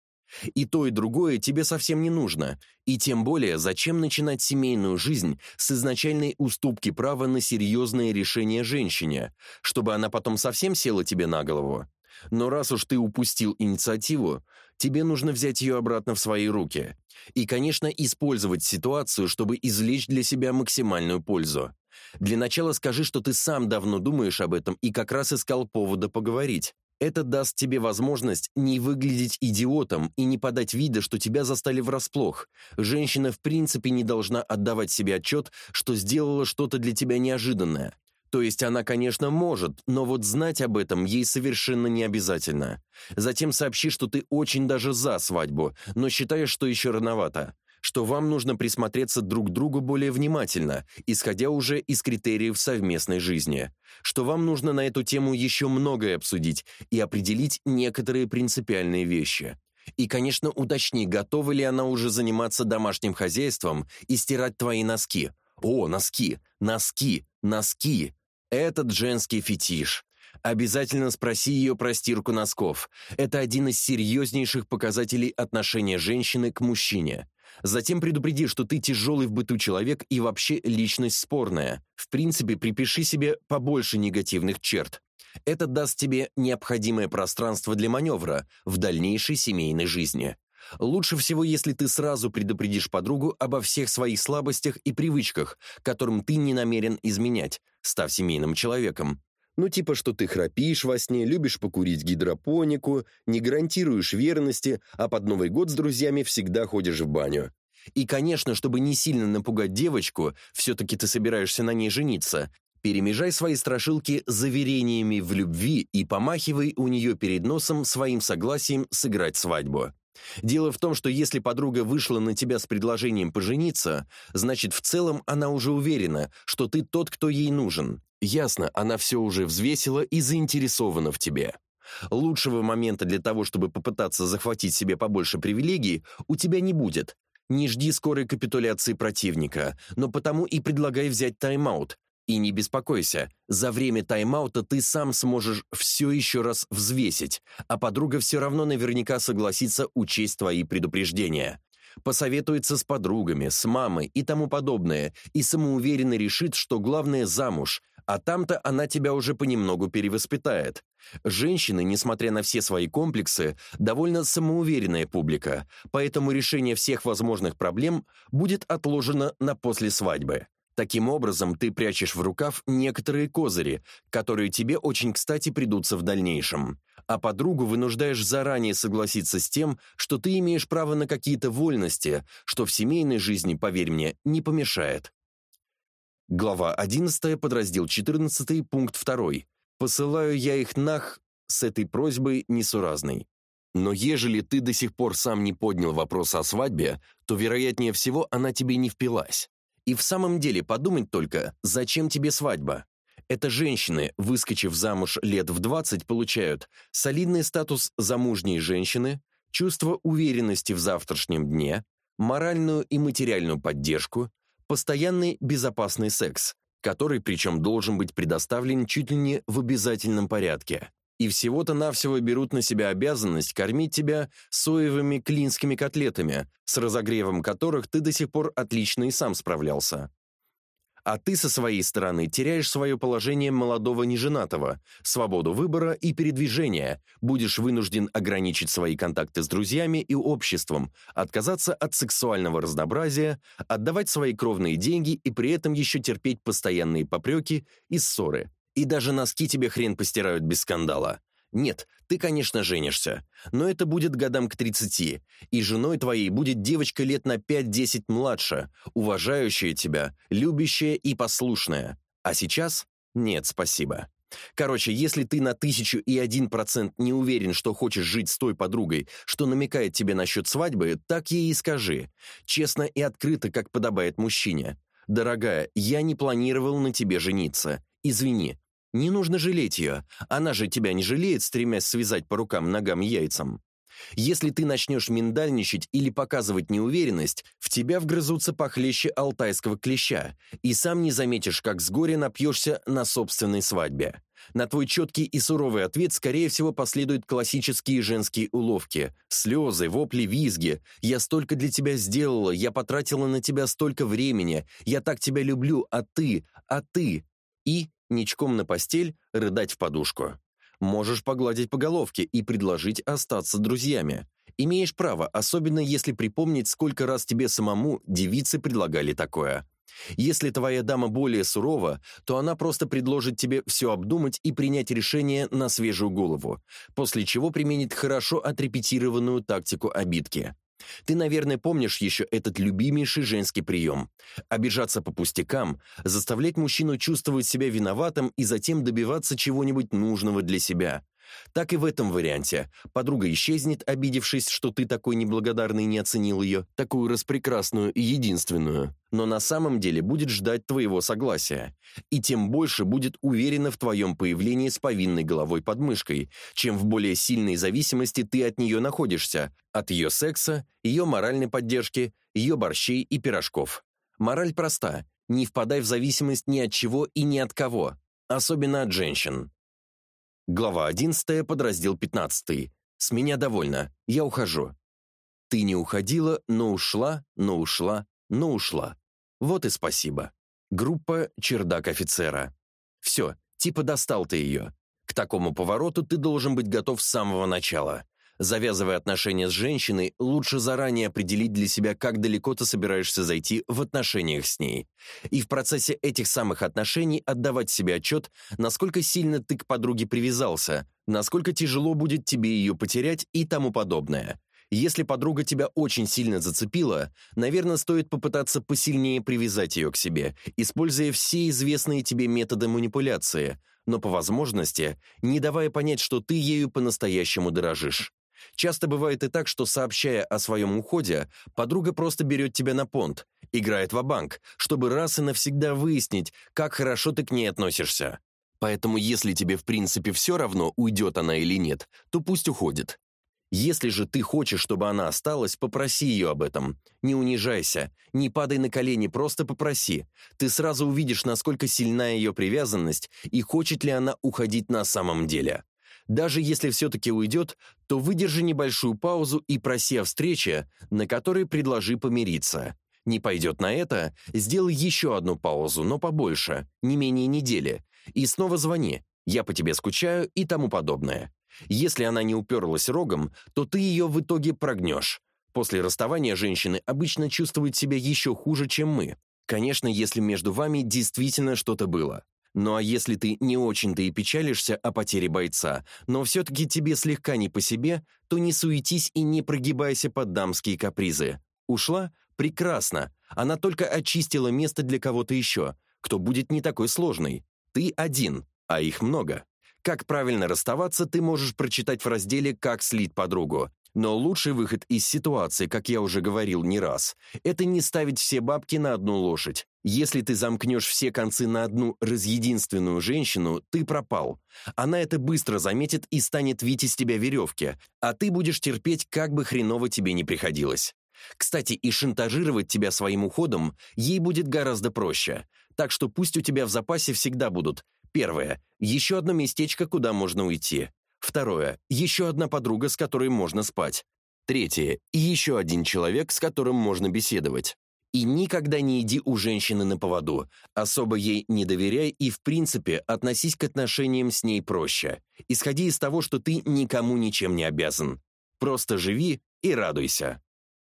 И то, и другое тебе совсем не нужно. И тем более, зачем начинать семейную жизнь с изначальной уступки права на серьезные решения женщине, чтобы она потом совсем села тебе на голову? Но раз уж ты упустил инициативу, тебе нужно взять ее обратно в свои руки. И, конечно, использовать ситуацию, чтобы извлечь для себя максимальную пользу. Для начала скажи, что ты сам давно думаешь об этом и как раз искал повода поговорить. Это даст тебе возможность не выглядеть идиотом и не подать вида, что тебя застали врасплох. Женщина в принципе не должна отдавать себе отчет, что сделала что-то для тебя неожиданное. То есть она, конечно, может, но вот знать об этом ей совершенно не обязательно. Затем сообщи, что ты очень даже за свадьбу, но считаешь, что еще рановато. Что вам нужно присмотреться друг к другу более внимательно, исходя уже из критериев совместной жизни, что вам нужно на эту тему еще многое обсудить и определить некоторые принципиальные вещи. И, конечно, уточни, готова ли она уже заниматься домашним хозяйством и стирать твои носки. О, носки, носки, носки. Этот женский фетиш. Обязательно спроси ее про стирку носков. Это один из серьезнейших показателей отношения женщины к мужчине. Затем предупреди, что ты тяжелый в быту человек и вообще личность спорная. В принципе, припиши себе побольше негативных черт. Это даст тебе необходимое пространство для маневра в дальнейшей семейной жизни. Лучше всего, если ты сразу предупредишь подругу обо всех своих слабостях и привычках, которым ты не намерен изменять, став семейным человеком. Ну типа, что ты храпишь во сне, любишь покурить гидропонику, не гарантируешь верности, а под Новый год с друзьями всегда ходишь в баню. И, конечно, чтобы не сильно напугать девочку, все-таки ты собираешься на ней жениться, перемежай свои страшилки заверениями в любви и помахивай у нее перед носом своим согласием сыграть свадьбу. Дело в том, что если подруга вышла на тебя с предложением пожениться, значит, в целом она уже уверена, что ты тот, кто ей нужен. Ясно, она все уже взвесила и заинтересована в тебе. Лучшего момента для того, чтобы попытаться захватить себе побольше привилегий, у тебя не будет. Не жди скорой капитуляции противника, но потому и предлагай взять тайм-аут. И не беспокойся, за время тайм-аута ты сам сможешь все еще раз взвесить, а подруга все равно наверняка согласится учесть твои предупреждения посоветуется с подругами, с мамой и тому подобное, и самоуверенно решит, что главное замуж, а там-то она тебя уже понемногу перевоспитает. Женщины, несмотря на все свои комплексы, довольно самоуверенная публика, поэтому решение всех возможных проблем будет отложено на после свадьбы. Таким образом, ты прячешь в рукав некоторые козыри, которые тебе очень кстати придутся в дальнейшем. А подругу вынуждаешь заранее согласиться с тем, что ты имеешь право на какие-то вольности, что в семейной жизни, поверь мне, не помешает. Глава 11, подраздел 14, пункт 2. Посылаю я их нах с этой просьбой несуразной. Но ежели ты до сих пор сам не поднял вопрос о свадьбе, то, вероятнее всего, она тебе не впилась. И в самом деле подумать только, зачем тебе свадьба? Это женщины, выскочив замуж лет в 20, получают солидный статус замужней женщины, чувство уверенности в завтрашнем дне, моральную и материальную поддержку, Постоянный безопасный секс, который причем должен быть предоставлен чуть ли не в обязательном порядке. И всего-то навсего берут на себя обязанность кормить тебя соевыми клинскими котлетами, с разогревом которых ты до сих пор отлично и сам справлялся. А ты со своей стороны теряешь свое положение молодого неженатого, свободу выбора и передвижения, будешь вынужден ограничить свои контакты с друзьями и обществом, отказаться от сексуального разнообразия, отдавать свои кровные деньги и при этом еще терпеть постоянные попреки и ссоры. И даже носки тебе хрен постирают без скандала. Нет, ты, конечно, женишься, но это будет годам к 30, и женой твоей будет девочка лет на 5-10 младше, уважающая тебя, любящая и послушная. А сейчас? Нет, спасибо. Короче, если ты на тысячу и один процент не уверен, что хочешь жить с той подругой, что намекает тебе насчет свадьбы, так ей и скажи. Честно и открыто, как подобает мужчине. «Дорогая, я не планировал на тебе жениться. Извини, не нужно жалеть ее. Она же тебя не жалеет, стремясь связать по рукам, ногам и яйцам. Если ты начнешь миндальничать или показывать неуверенность, в тебя вгрызутся похлеще алтайского клеща, и сам не заметишь, как с горя напьешься на собственной свадьбе. На твой четкий и суровый ответ, скорее всего, последуют классические женские уловки. Слезы, вопли, визги. «Я столько для тебя сделала, я потратила на тебя столько времени, я так тебя люблю, а ты, а ты...» И ничком на постель, рыдать в подушку. Можешь погладить по головке и предложить остаться друзьями. Имеешь право, особенно если припомнить, сколько раз тебе самому девицы предлагали такое. Если твоя дама более сурова, то она просто предложит тебе все обдумать и принять решение на свежую голову, после чего применит хорошо отрепетированную тактику обидки. Ты, наверное, помнишь еще этот любимейший женский прием. Обижаться по пустякам, заставлять мужчину чувствовать себя виноватым и затем добиваться чего-нибудь нужного для себя. Так и в этом варианте. Подруга исчезнет, обидевшись, что ты такой неблагодарный не оценил ее, такую распрекрасную и единственную, но на самом деле будет ждать твоего согласия. И тем больше будет уверена в твоем появлении с повинной головой под мышкой, чем в более сильной зависимости ты от нее находишься, от ее секса, ее моральной поддержки, ее борщей и пирожков. Мораль проста. Не впадай в зависимость ни от чего и ни от кого, особенно от женщин. Глава 11, подраздел 15. С меня довольно. Я ухожу. Ты не уходила, но ушла, но ушла, но ушла. Вот и спасибо. Группа «Чердак офицера». Все, типа достал ты ее. К такому повороту ты должен быть готов с самого начала. Завязывая отношения с женщиной, лучше заранее определить для себя, как далеко ты собираешься зайти в отношениях с ней. И в процессе этих самых отношений отдавать себе отчет, насколько сильно ты к подруге привязался, насколько тяжело будет тебе ее потерять и тому подобное. Если подруга тебя очень сильно зацепила, наверное, стоит попытаться посильнее привязать ее к себе, используя все известные тебе методы манипуляции, но по возможности не давая понять, что ты ею по-настоящему дорожишь. Часто бывает и так, что, сообщая о своем уходе, подруга просто берет тебя на понт, играет в банк чтобы раз и навсегда выяснить, как хорошо ты к ней относишься. Поэтому если тебе в принципе все равно, уйдет она или нет, то пусть уходит. Если же ты хочешь, чтобы она осталась, попроси ее об этом. Не унижайся, не падай на колени, просто попроси. Ты сразу увидишь, насколько сильна ее привязанность и хочет ли она уходить на самом деле. Даже если все-таки уйдет, то выдержи небольшую паузу и проси о встрече, на которой предложи помириться. Не пойдет на это, сделай еще одну паузу, но побольше, не менее недели, и снова звони «я по тебе скучаю» и тому подобное. Если она не уперлась рогом, то ты ее в итоге прогнешь. После расставания женщины обычно чувствуют себя еще хуже, чем мы. Конечно, если между вами действительно что-то было. Ну а если ты не очень-то и печалишься о потере бойца, но все-таки тебе слегка не по себе, то не суетись и не прогибайся под дамские капризы. Ушла? Прекрасно. Она только очистила место для кого-то еще, кто будет не такой сложный. Ты один, а их много. Как правильно расставаться, ты можешь прочитать в разделе «Как слить подругу». Но лучший выход из ситуации, как я уже говорил не раз, это не ставить все бабки на одну лошадь. Если ты замкнешь все концы на одну разъединственную женщину, ты пропал. Она это быстро заметит и станет вить из тебя веревки, а ты будешь терпеть, как бы хреново тебе не приходилось. Кстати, и шантажировать тебя своим уходом ей будет гораздо проще. Так что пусть у тебя в запасе всегда будут Первое. Еще одно местечко, куда можно уйти. Второе. Еще одна подруга, с которой можно спать. Третье. Еще один человек, с которым можно беседовать. И никогда не иди у женщины на поводу. Особо ей не доверяй и, в принципе, относись к отношениям с ней проще. Исходи из того, что ты никому ничем не обязан. Просто живи и радуйся.